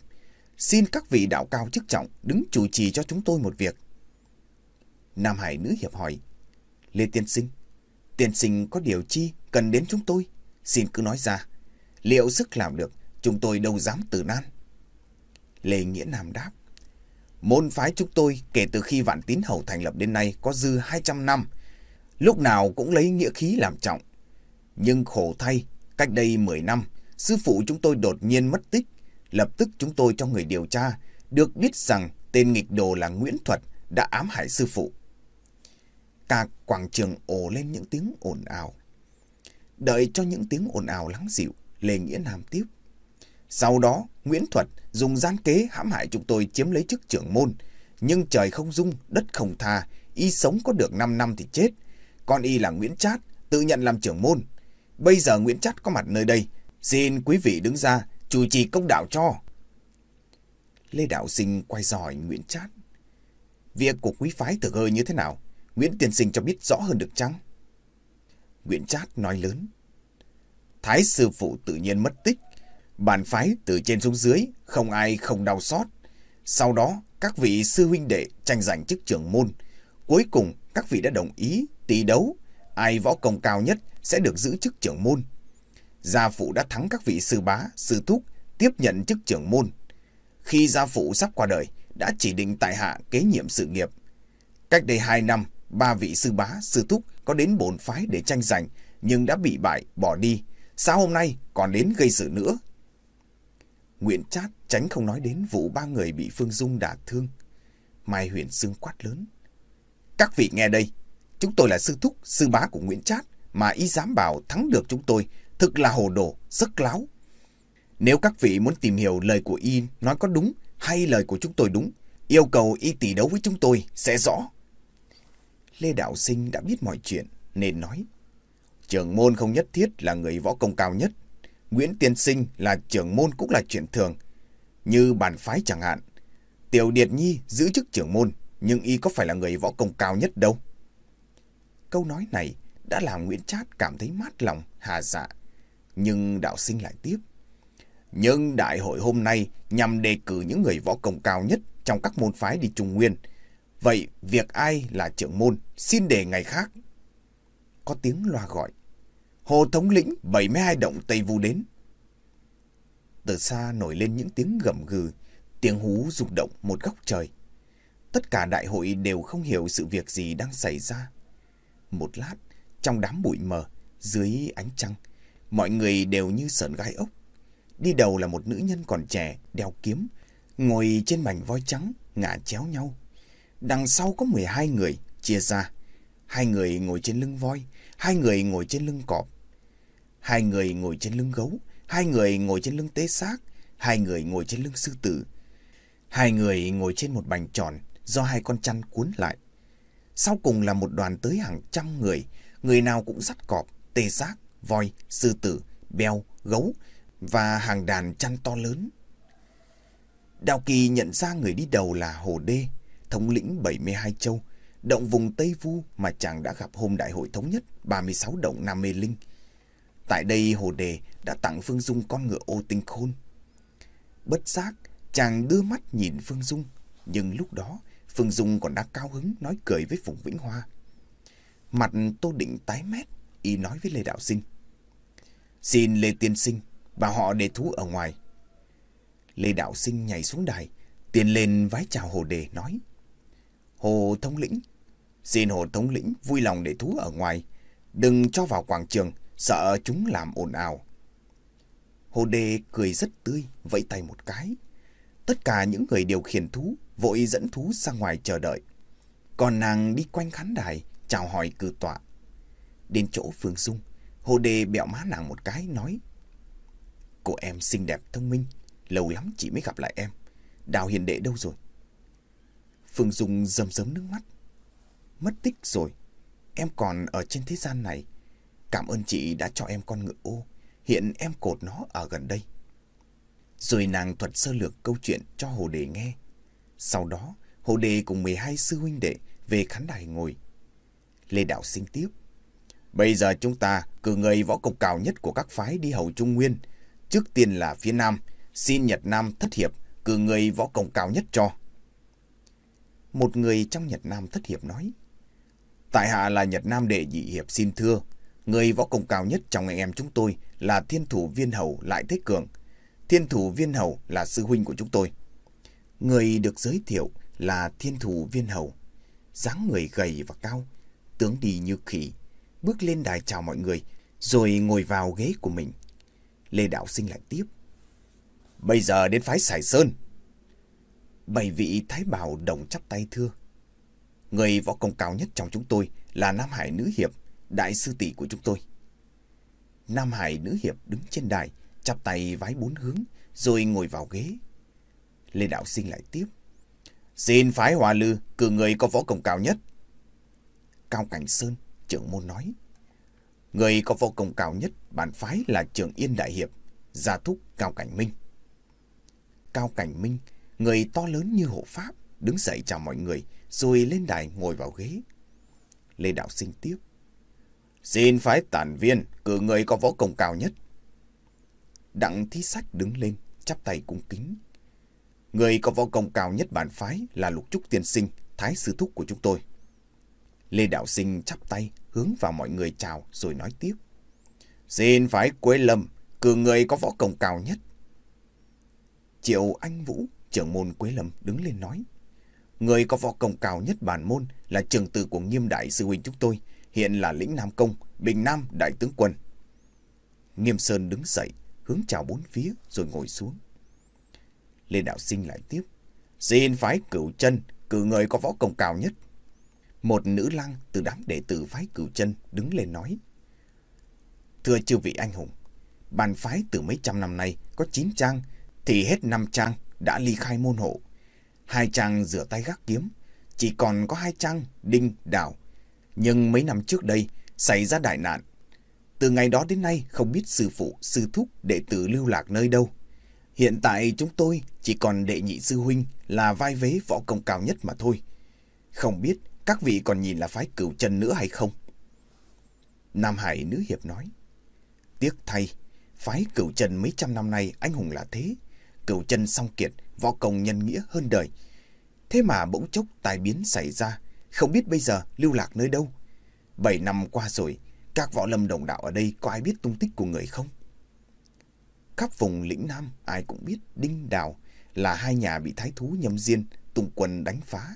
xin các vị đạo cao chức trọng đứng chủ trì cho chúng tôi một việc. Nam Hải Nữ Hiệp hỏi, Lê Tiên Sinh, Tiên Sinh có điều chi cần đến chúng tôi? Xin cứ nói ra, liệu sức làm được, chúng tôi đâu dám từ nan. Lê Nghĩa Nam đáp, môn phái chúng tôi kể từ khi Vạn Tín Hầu thành lập đến nay có dư 200 năm, lúc nào cũng lấy nghĩa khí làm trọng. Nhưng khổ thay, cách đây 10 năm, sư phụ chúng tôi đột nhiên mất tích. Lập tức chúng tôi cho người điều tra, được biết rằng tên nghịch đồ là Nguyễn Thuật đã ám hại sư phụ. Cả quảng trường ồ lên những tiếng ồn ào. Đợi cho những tiếng ồn ào lắng dịu, Lê Nghĩa Nam tiếp. Sau đó, Nguyễn Thuật dùng gian kế hãm hại chúng tôi chiếm lấy chức trưởng môn. Nhưng trời không dung, đất không tha, y sống có được 5 năm thì chết. Con y là Nguyễn Trát, tự nhận làm trưởng môn. Bây giờ Nguyễn Trát có mặt nơi đây, xin quý vị đứng ra, chủ trì công đạo cho. Lê Đạo Sinh quay giỏi Nguyễn Trát. Việc của quý phái thực hơi như thế nào? Nguyễn Tiên Sinh cho biết rõ hơn được chăng? Nguyễn Trát nói lớn. Thái sư phụ tự nhiên mất tích. Bản phái từ trên xuống dưới, không ai không đau xót. Sau đó, các vị sư huynh đệ tranh giành chức trưởng môn. Cuối cùng, các vị đã đồng ý tỷ đấu. Ai võ công cao nhất sẽ được giữ chức trưởng môn. Gia phụ đã thắng các vị sư bá, sư thúc, tiếp nhận chức trưởng môn. Khi gia phụ sắp qua đời, đã chỉ định tại hạ kế nhiệm sự nghiệp. Cách đây hai năm, ba vị sư bá, sư thúc có đến bổn phái để tranh giành, nhưng đã bị bại, bỏ đi. Sao hôm nay còn đến gây sự nữa? Nguyễn Trát tránh không nói đến vụ ba người bị Phương Dung đả thương. Mai huyền xương quát lớn. Các vị nghe đây, chúng tôi là sư thúc, sư bá của Nguyễn Trát, mà y dám bảo thắng được chúng tôi, thực là hồ đồ, rất láo. Nếu các vị muốn tìm hiểu lời của y nói có đúng hay lời của chúng tôi đúng, yêu cầu y tỷ đấu với chúng tôi sẽ rõ. Lê Đạo Sinh đã biết mọi chuyện, nên nói. Trưởng môn không nhất thiết là người võ công cao nhất. Nguyễn Tiên Sinh là trưởng môn cũng là chuyện thường. như bàn phái chẳng hạn. Tiểu Điệt Nhi giữ chức trưởng môn, nhưng y có phải là người võ công cao nhất đâu. Câu nói này đã làm Nguyễn Trát cảm thấy mát lòng, hà dạ. Nhưng đạo sinh lại tiếp. Nhưng đại hội hôm nay nhằm đề cử những người võ công cao nhất trong các môn phái đi Trung Nguyên. Vậy việc ai là trưởng môn xin đề ngày khác. Có tiếng loa gọi. Hồ thống lĩnh 72 động Tây Vu đến. Từ xa nổi lên những tiếng gầm gừ, tiếng hú rung động một góc trời. Tất cả đại hội đều không hiểu sự việc gì đang xảy ra. Một lát, trong đám bụi mờ, dưới ánh trăng, mọi người đều như sợn gai ốc. Đi đầu là một nữ nhân còn trẻ, đeo kiếm, ngồi trên mảnh voi trắng, ngả chéo nhau. Đằng sau có 12 người, chia ra. Hai người ngồi trên lưng voi, hai người ngồi trên lưng cọp. Hai người ngồi trên lưng gấu, hai người ngồi trên lưng tế xác, hai người ngồi trên lưng sư tử. Hai người ngồi trên một bành tròn do hai con chăn cuốn lại. Sau cùng là một đoàn tới hàng trăm người, người nào cũng dắt cọp, tê giác, voi, sư tử, beo, gấu và hàng đàn chăn to lớn. Đào Kỳ nhận ra người đi đầu là Hồ Đê, thống lĩnh 72 châu, động vùng Tây Vu mà chàng đã gặp hôm đại hội thống nhất 36 động Nam Mê Linh. Tại đây Hồ Đề đã tặng Phương Dung con ngựa ô tinh khôn. Bất giác, chàng đưa mắt nhìn Phương Dung, nhưng lúc đó Phương Dung còn đang cao hứng nói cười với Phùng Vĩnh Hoa. Mặt Tô Định tái mét, y nói với Lê Đạo Sinh. Xin Lê Tiên Sinh, bảo họ để thú ở ngoài. Lê Đạo Sinh nhảy xuống đài, tiến lên vái chào Hồ Đề nói. Hồ Thống Lĩnh, xin Hồ Thống Lĩnh vui lòng để thú ở ngoài, đừng cho vào quảng trường, sợ chúng làm ồn ào. Hồ Đề cười rất tươi, vẫy tay một cái. Tất cả những người điều khiển thú vội dẫn thú ra ngoài chờ đợi. Còn nàng đi quanh khán đài, chào hỏi cử tọa. Đến chỗ Phương Dung, Hồ Đề bẹo má nàng một cái, nói Cô em xinh đẹp thông minh, lâu lắm chị mới gặp lại em. Đào hiền đệ đâu rồi? Phương Dung rầm rầm nước mắt. Mất tích rồi, em còn ở trên thế gian này. Cảm ơn chị đã cho em con ngựa ô, hiện em cột nó ở gần đây. Rồi nàng thuật sơ lược câu chuyện cho Hồ Đề nghe. Sau đó, Hồ Đề cùng 12 sư huynh đệ về khán đài ngồi. Lê Đạo sinh tiếp. Bây giờ chúng ta cử người võ công cao nhất của các phái đi hầu Trung Nguyên. Trước tiên là phía Nam, xin Nhật Nam thất hiệp, cử người võ công cao nhất cho. Một người trong Nhật Nam thất hiệp nói. Tại hạ là Nhật Nam đệ nhị hiệp xin thưa. Người võ công cao nhất trong anh em chúng tôi là thiên thủ viên hầu Lại Thế Cường. Thiên thủ viên hầu là sư huynh của chúng tôi. Người được giới thiệu là thiên thủ viên hầu. dáng người gầy và cao, tướng đi như khỉ, bước lên đài chào mọi người, rồi ngồi vào ghế của mình. Lê Đạo Sinh lại tiếp. Bây giờ đến phái Sài Sơn. Bảy vị thái bảo đồng chắp tay thưa. Người võ công cao nhất trong chúng tôi là Nam Hải Nữ Hiệp, đại sư tỷ của chúng tôi. Nam Hải Nữ Hiệp đứng trên đài, chắp tay vái bốn hướng, rồi ngồi vào ghế. Lê Đạo Sinh lại tiếp. Xin phái Hòa Lư cử người có võ công cao nhất. Cao Cảnh Sơn, trưởng môn nói. Người có võ công cao nhất bản phái là trưởng Yên Đại Hiệp, gia thúc Cao Cảnh Minh. Cao Cảnh Minh, người to lớn như hộ pháp, đứng dậy chào mọi người, rồi lên đài ngồi vào ghế. Lê Đạo Sinh tiếp. Xin phái tản viên, cử người có võ công cao nhất. Đặng thí sách đứng lên, chắp tay cung kính. Người có võ công cao nhất bản phái là Lục Trúc Tiên Sinh, Thái Sư Thúc của chúng tôi. Lê Đạo Sinh chắp tay, hướng vào mọi người chào rồi nói tiếp. Xin phái Quế Lâm, cử người có võ công cao nhất. Triệu Anh Vũ, trưởng môn Quế Lâm đứng lên nói. Người có võ công cao nhất bản môn là trường tử của nghiêm đại sư huynh chúng tôi, hiện là lĩnh Nam Công, Bình Nam Đại tướng quân. Nghiêm Sơn đứng dậy, hướng chào bốn phía rồi ngồi xuống. Lê Đạo Sinh lại tiếp. Xin phái cửu chân, cử người có võ công cao nhất. Một nữ lăng từ đám đệ tử phái cửu chân đứng lên nói. Thưa chư vị anh hùng, bàn phái từ mấy trăm năm nay có chín trang, thì hết năm trang đã ly khai môn hộ. Hai trang rửa tay gác kiếm, chỉ còn có hai trang đinh, đào nhưng mấy năm trước đây xảy ra đại nạn. Từ ngày đó đến nay không biết sư phụ, sư thúc, đệ tử lưu lạc nơi đâu. Hiện tại chúng tôi chỉ còn đệ nhị sư huynh là vai vế võ công cao nhất mà thôi. Không biết các vị còn nhìn là phái cửu chân nữa hay không? Nam Hải nữ hiệp nói. Tiếc thay, phái cửu chân mấy trăm năm nay anh hùng là thế. Cửu chân song kiệt, võ công nhân nghĩa hơn đời. Thế mà bỗng chốc tai biến xảy ra, không biết bây giờ lưu lạc nơi đâu. Bảy năm qua rồi, các võ lâm đồng đạo ở đây có ai biết tung tích của người không? Khắp vùng lĩnh Nam ai cũng biết Đinh Đào là hai nhà bị thái thú nhâm diên tung quân đánh phá.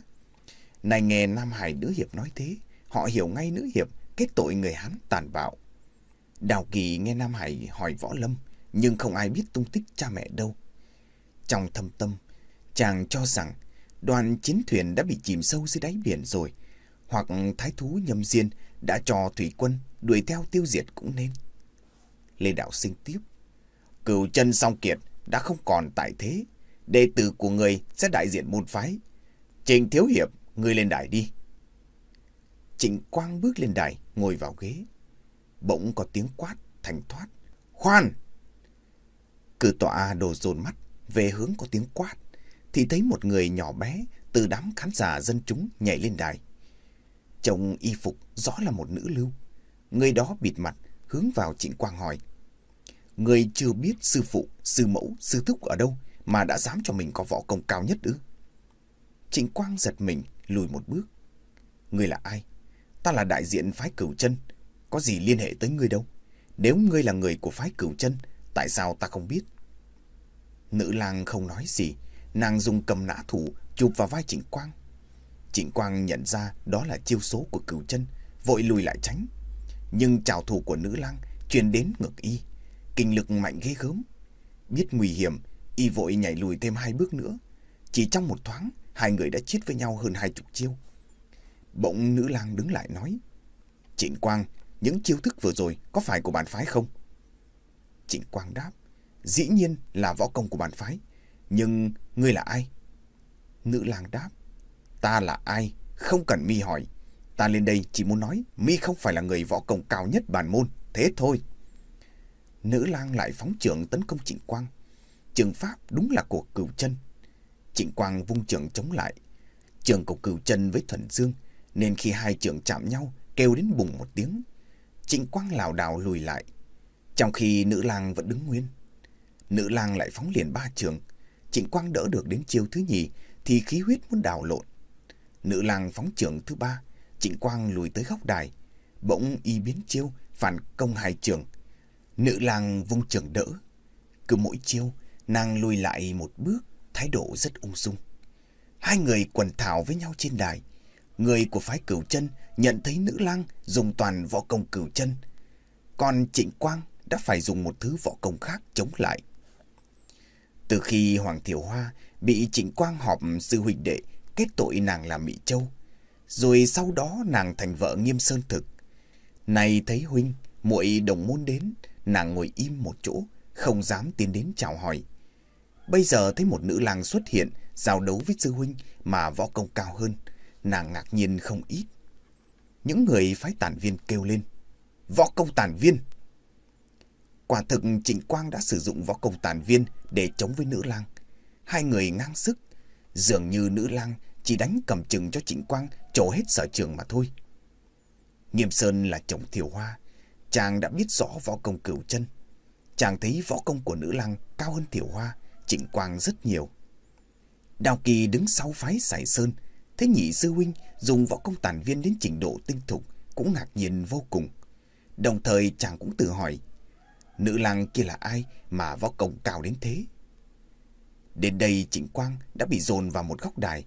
Này nghe Nam Hải nữ hiệp nói thế, họ hiểu ngay nữ hiệp kết tội người Hán tàn bạo. Đào Kỳ nghe Nam Hải hỏi võ lâm, nhưng không ai biết tung tích cha mẹ đâu. Trong thâm tâm, chàng cho rằng đoàn chiến thuyền đã bị chìm sâu dưới đáy biển rồi, hoặc thái thú nhâm diên đã cho thủy quân đuổi theo tiêu diệt cũng nên. Lê Đạo Sinh tiếp. Cửu chân song kiệt đã không còn tại thế. Đệ tử của người sẽ đại diện môn phái. Trình Thiếu Hiệp, người lên đài đi. Trịnh Quang bước lên đài, ngồi vào ghế. Bỗng có tiếng quát, thành thoát. Khoan! Cử tọa đồ dồn mắt về hướng có tiếng quát, thì thấy một người nhỏ bé từ đám khán giả dân chúng nhảy lên đài. Chồng y phục rõ là một nữ lưu. Người đó bịt mặt, hướng vào Trịnh Quang hỏi. Người chưa biết sư phụ, sư mẫu, sư thúc ở đâu mà đã dám cho mình có võ công cao nhất ư? Trịnh Quang giật mình, lùi một bước. Người là ai? Ta là đại diện phái cửu chân. Có gì liên hệ tới ngươi đâu? Nếu ngươi là người của phái cửu chân, tại sao ta không biết? Nữ lang không nói gì. Nàng dùng cầm nã thủ chụp vào vai Trịnh Quang. Trịnh Quang nhận ra đó là chiêu số của cửu chân, vội lùi lại tránh. Nhưng trào thủ của nữ lang truyền đến ngực y. Kinh lực mạnh ghê gớm. Biết nguy hiểm, y vội nhảy lùi thêm hai bước nữa. Chỉ trong một thoáng, hai người đã chết với nhau hơn hai chục chiêu. Bỗng nữ lang đứng lại nói. Trịnh Quang, những chiêu thức vừa rồi có phải của bản phái không? Trịnh Quang đáp. Dĩ nhiên là võ công của bản phái. Nhưng ngươi là ai? Nữ lang đáp. Ta là ai? Không cần mi hỏi. Ta lên đây chỉ muốn nói, mi không phải là người võ công cao nhất bản môn. Thế thôi. Nữ lang lại phóng trưởng tấn công Trịnh Quang. Trường pháp đúng là của cửu chân. Trịnh Quang vung trường chống lại. Trường của cửu chân với thuần dương. Nên khi hai trường chạm nhau, kêu đến bùng một tiếng. Trịnh Quang lảo đảo lùi lại. Trong khi nữ lang vẫn đứng nguyên. Nữ lang lại phóng liền ba trường. Trịnh Quang đỡ được đến chiêu thứ nhì thì khí huyết muốn đảo lộn. Nữ lang phóng trường thứ ba. Trịnh Quang lùi tới góc đài. Bỗng y biến chiêu phản công hai trường Nữ lang vung trường đỡ. Cứ mỗi chiêu, nàng lùi lại một bước, thái độ rất ung dung. Hai người quần thảo với nhau trên đài. Người của phái cửu chân nhận thấy nữ lang dùng toàn võ công cửu chân. Còn trịnh quang đã phải dùng một thứ võ công khác chống lại. Từ khi Hoàng Thiểu Hoa bị trịnh quang họp sư huynh đệ kết tội nàng là Mỹ Châu. Rồi sau đó nàng thành vợ nghiêm sơn thực. Này thấy huynh, muội đồng môn đến, Nàng ngồi im một chỗ, không dám tiến đến chào hỏi. Bây giờ thấy một nữ lang xuất hiện, giao đấu với sư huynh mà võ công cao hơn. Nàng ngạc nhiên không ít. Những người phái tản viên kêu lên. Võ công tản viên! Quả thực Trịnh Quang đã sử dụng võ công tản viên để chống với nữ lang. Hai người ngang sức. Dường như nữ lang chỉ đánh cầm chừng cho Trịnh Quang trổ hết sở trường mà thôi. Nghiêm Sơn là chồng Thiều Hoa, Chàng đã biết rõ võ công cửu chân. Chàng thấy võ công của nữ lang cao hơn thiều hoa, trịnh quang rất nhiều. Đào Kỳ đứng sau phái sải sơn, thấy nhị sư huynh dùng võ công tàn viên đến trình độ tinh thục, cũng ngạc nhiên vô cùng. Đồng thời chàng cũng tự hỏi, nữ lang kia là ai mà võ công cao đến thế? Đến đây Trịnh Quang đã bị dồn vào một góc đài.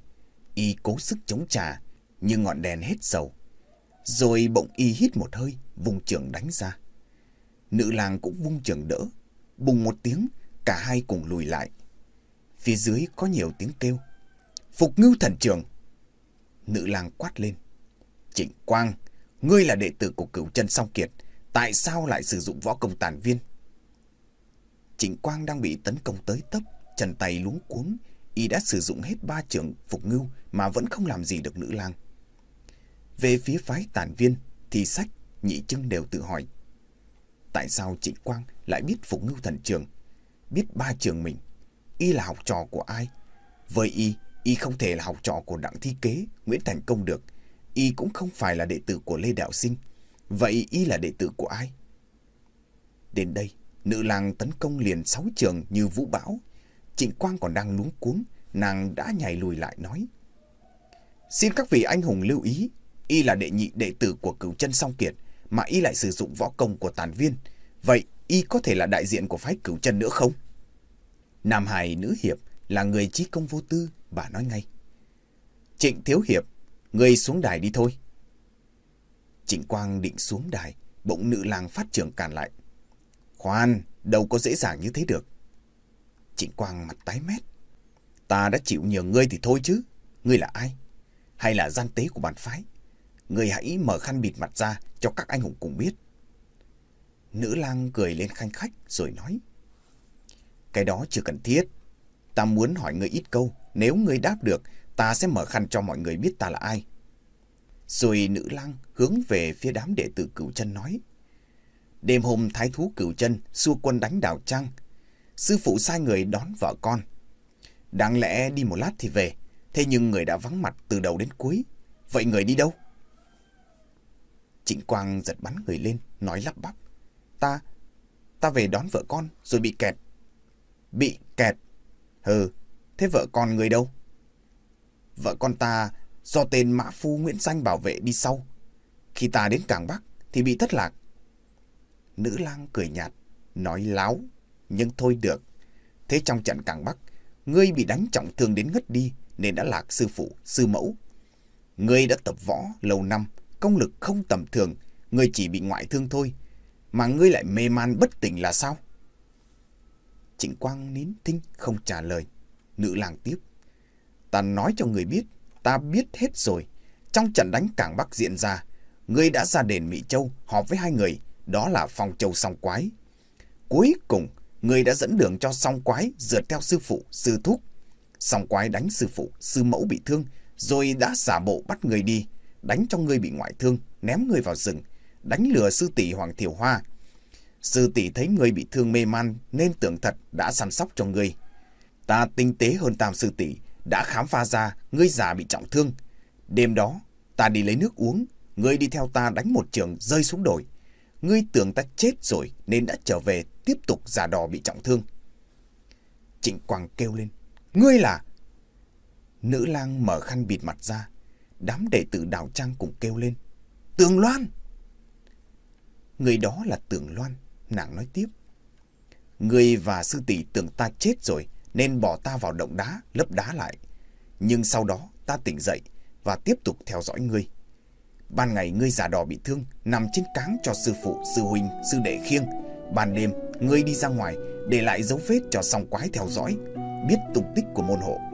Y cố sức chống trả, nhưng ngọn đèn hết dầu. Rồi bỗng y hít một hơi, vùng trường đánh ra. Nữ lang cũng vung trường đỡ. Bùng một tiếng, cả hai cùng lùi lại. Phía dưới có nhiều tiếng kêu. Phục ngưu thần trường. Nữ lang quát lên. Trịnh Quang, ngươi là đệ tử của cửu chân song kiệt. Tại sao lại sử dụng võ công tàn viên? Trịnh Quang đang bị tấn công tới tấp, chân tay luống cuống. Y đã sử dụng hết ba trường phục ngưu mà vẫn không làm gì được nữ lang. Về phía phái tản viên thì sách, nhị trưng đều tự hỏi. Tại sao Trịnh Quang lại biết Phục Ngưu Thần Trường, biết ba trường mình? y là học trò của ai. Với y, y không thể là học trò của Đặng Thi Kế, Nguyễn Thành Công được. Y cũng không phải là đệ tử của Lê Đạo Sinh. Vậy y là đệ tử của ai? Đến đây, nữ lang tấn công liền sáu trường như vũ bão. Trịnh Quang còn đang luống cuống, nàng đã nhảy lùi lại nói. Xin các vị anh hùng lưu ý, y là đệ nhị đệ tử của cửu chân song kiệt, mà y lại sử dụng võ công của tàn viên. Vậy y có thể là đại diện của phái cửu chân nữa không? Nam hải nữ hiệp là người trí công vô tư, bà nói ngay. Trịnh Thiếu Hiệp, người xuống đài đi thôi. Trịnh Quang định xuống đài, bỗng nữ lang phát trưởng cản lại. Khoan, đâu có dễ dàng như thế được. Trịnh Quang mặt tái mét. Ta đã chịu nhường ngươi thì thôi chứ. Ngươi là ai? Hay là gian tế của bản phái? Ngươi hãy mở khăn bịt mặt ra cho các anh hùng cùng biết. Nữ lang cười lên khanh khách rồi nói. Cái đó chưa cần thiết. Ta muốn hỏi ngươi ít câu. Nếu ngươi đáp được, ta sẽ mở khăn cho mọi người biết ta là ai. Rồi nữ lang hướng về phía đám đệ tử cửu chân nói. Đêm hôm thái thú cửu chân xua quân đánh đảo trăng. Sư phụ sai người đón vợ con. Đáng lẽ đi một lát thì về. Thế nhưng người đã vắng mặt từ đầu đến cuối. Vậy người đi đâu? Trịnh Quang giật bắn người lên, nói lắp bắp. Ta, ta về đón vợ con rồi bị kẹt. Bị kẹt? Hừ, thế vợ con người đâu? Vợ con ta do tên Mã Phu Nguyễn Danh bảo vệ đi sau. Khi ta đến Cảng Bắc thì bị thất lạc. Nữ lang cười nhạt, nói láo, nhưng thôi được. Thế trong trận Cảng Bắc, ngươi bị đánh trọng thương đến ngất đi nên đã lạc sư phụ, sư mẫu. Ngươi đã tập võ lâu năm, công lực không tầm thường, ngươi chỉ bị ngoại thương thôi, mà ngươi lại mê man bất tỉnh là sao? Trịnh Quang nín thinh không trả lời. Nữ lang tiếp. Ta nói cho người biết, ta biết hết rồi. Trong trận đánh Cảng Bắc diễn ra, ngươi đã ra đền Mỹ Châu họp với hai người, đó là Phong Châu Song Quái. Cuối cùng, ngươi đã dẫn đường cho Song Quái dượt theo sư phụ, sư thúc. Song Quái đánh sư phụ, sư mẫu bị thương, rồi đã giả bộ bắt người đi, đánh cho ngươi bị ngoại thương, ném ngươi vào rừng, đánh lừa sư tỷ Hoàng Thiểu Hoa. Sư tỷ thấy ngươi bị thương mê man nên tưởng thật đã săn sóc cho ngươi. Ta tinh tế hơn tam sư tỷ đã khám phá ra ngươi già bị trọng thương. Đêm đó, ta đi lấy nước uống, ngươi đi theo ta đánh một trường rơi xuống đồi. Ngươi tưởng ta chết rồi nên đã trở về tiếp tục giả đò bị trọng thương. Trịnh Quang kêu lên. Ngươi là... Nữ lang mở khăn bịt mặt ra. Đám đệ tử đào trang cũng kêu lên. Tường Loan! Người đó là Tường Loan, nàng nói tiếp. Người và sư tỷ tưởng ta chết rồi nên bỏ ta vào động đá, lấp đá lại. Nhưng sau đó ta tỉnh dậy và tiếp tục theo dõi ngươi. Ban ngày ngươi giả đò bị thương, nằm trên cáng cho sư phụ, sư huynh, sư đệ khiêng. Ban đêm, ngươi đi ra ngoài, để lại dấu vết cho song quái theo dõi, biết tung tích của môn hộ.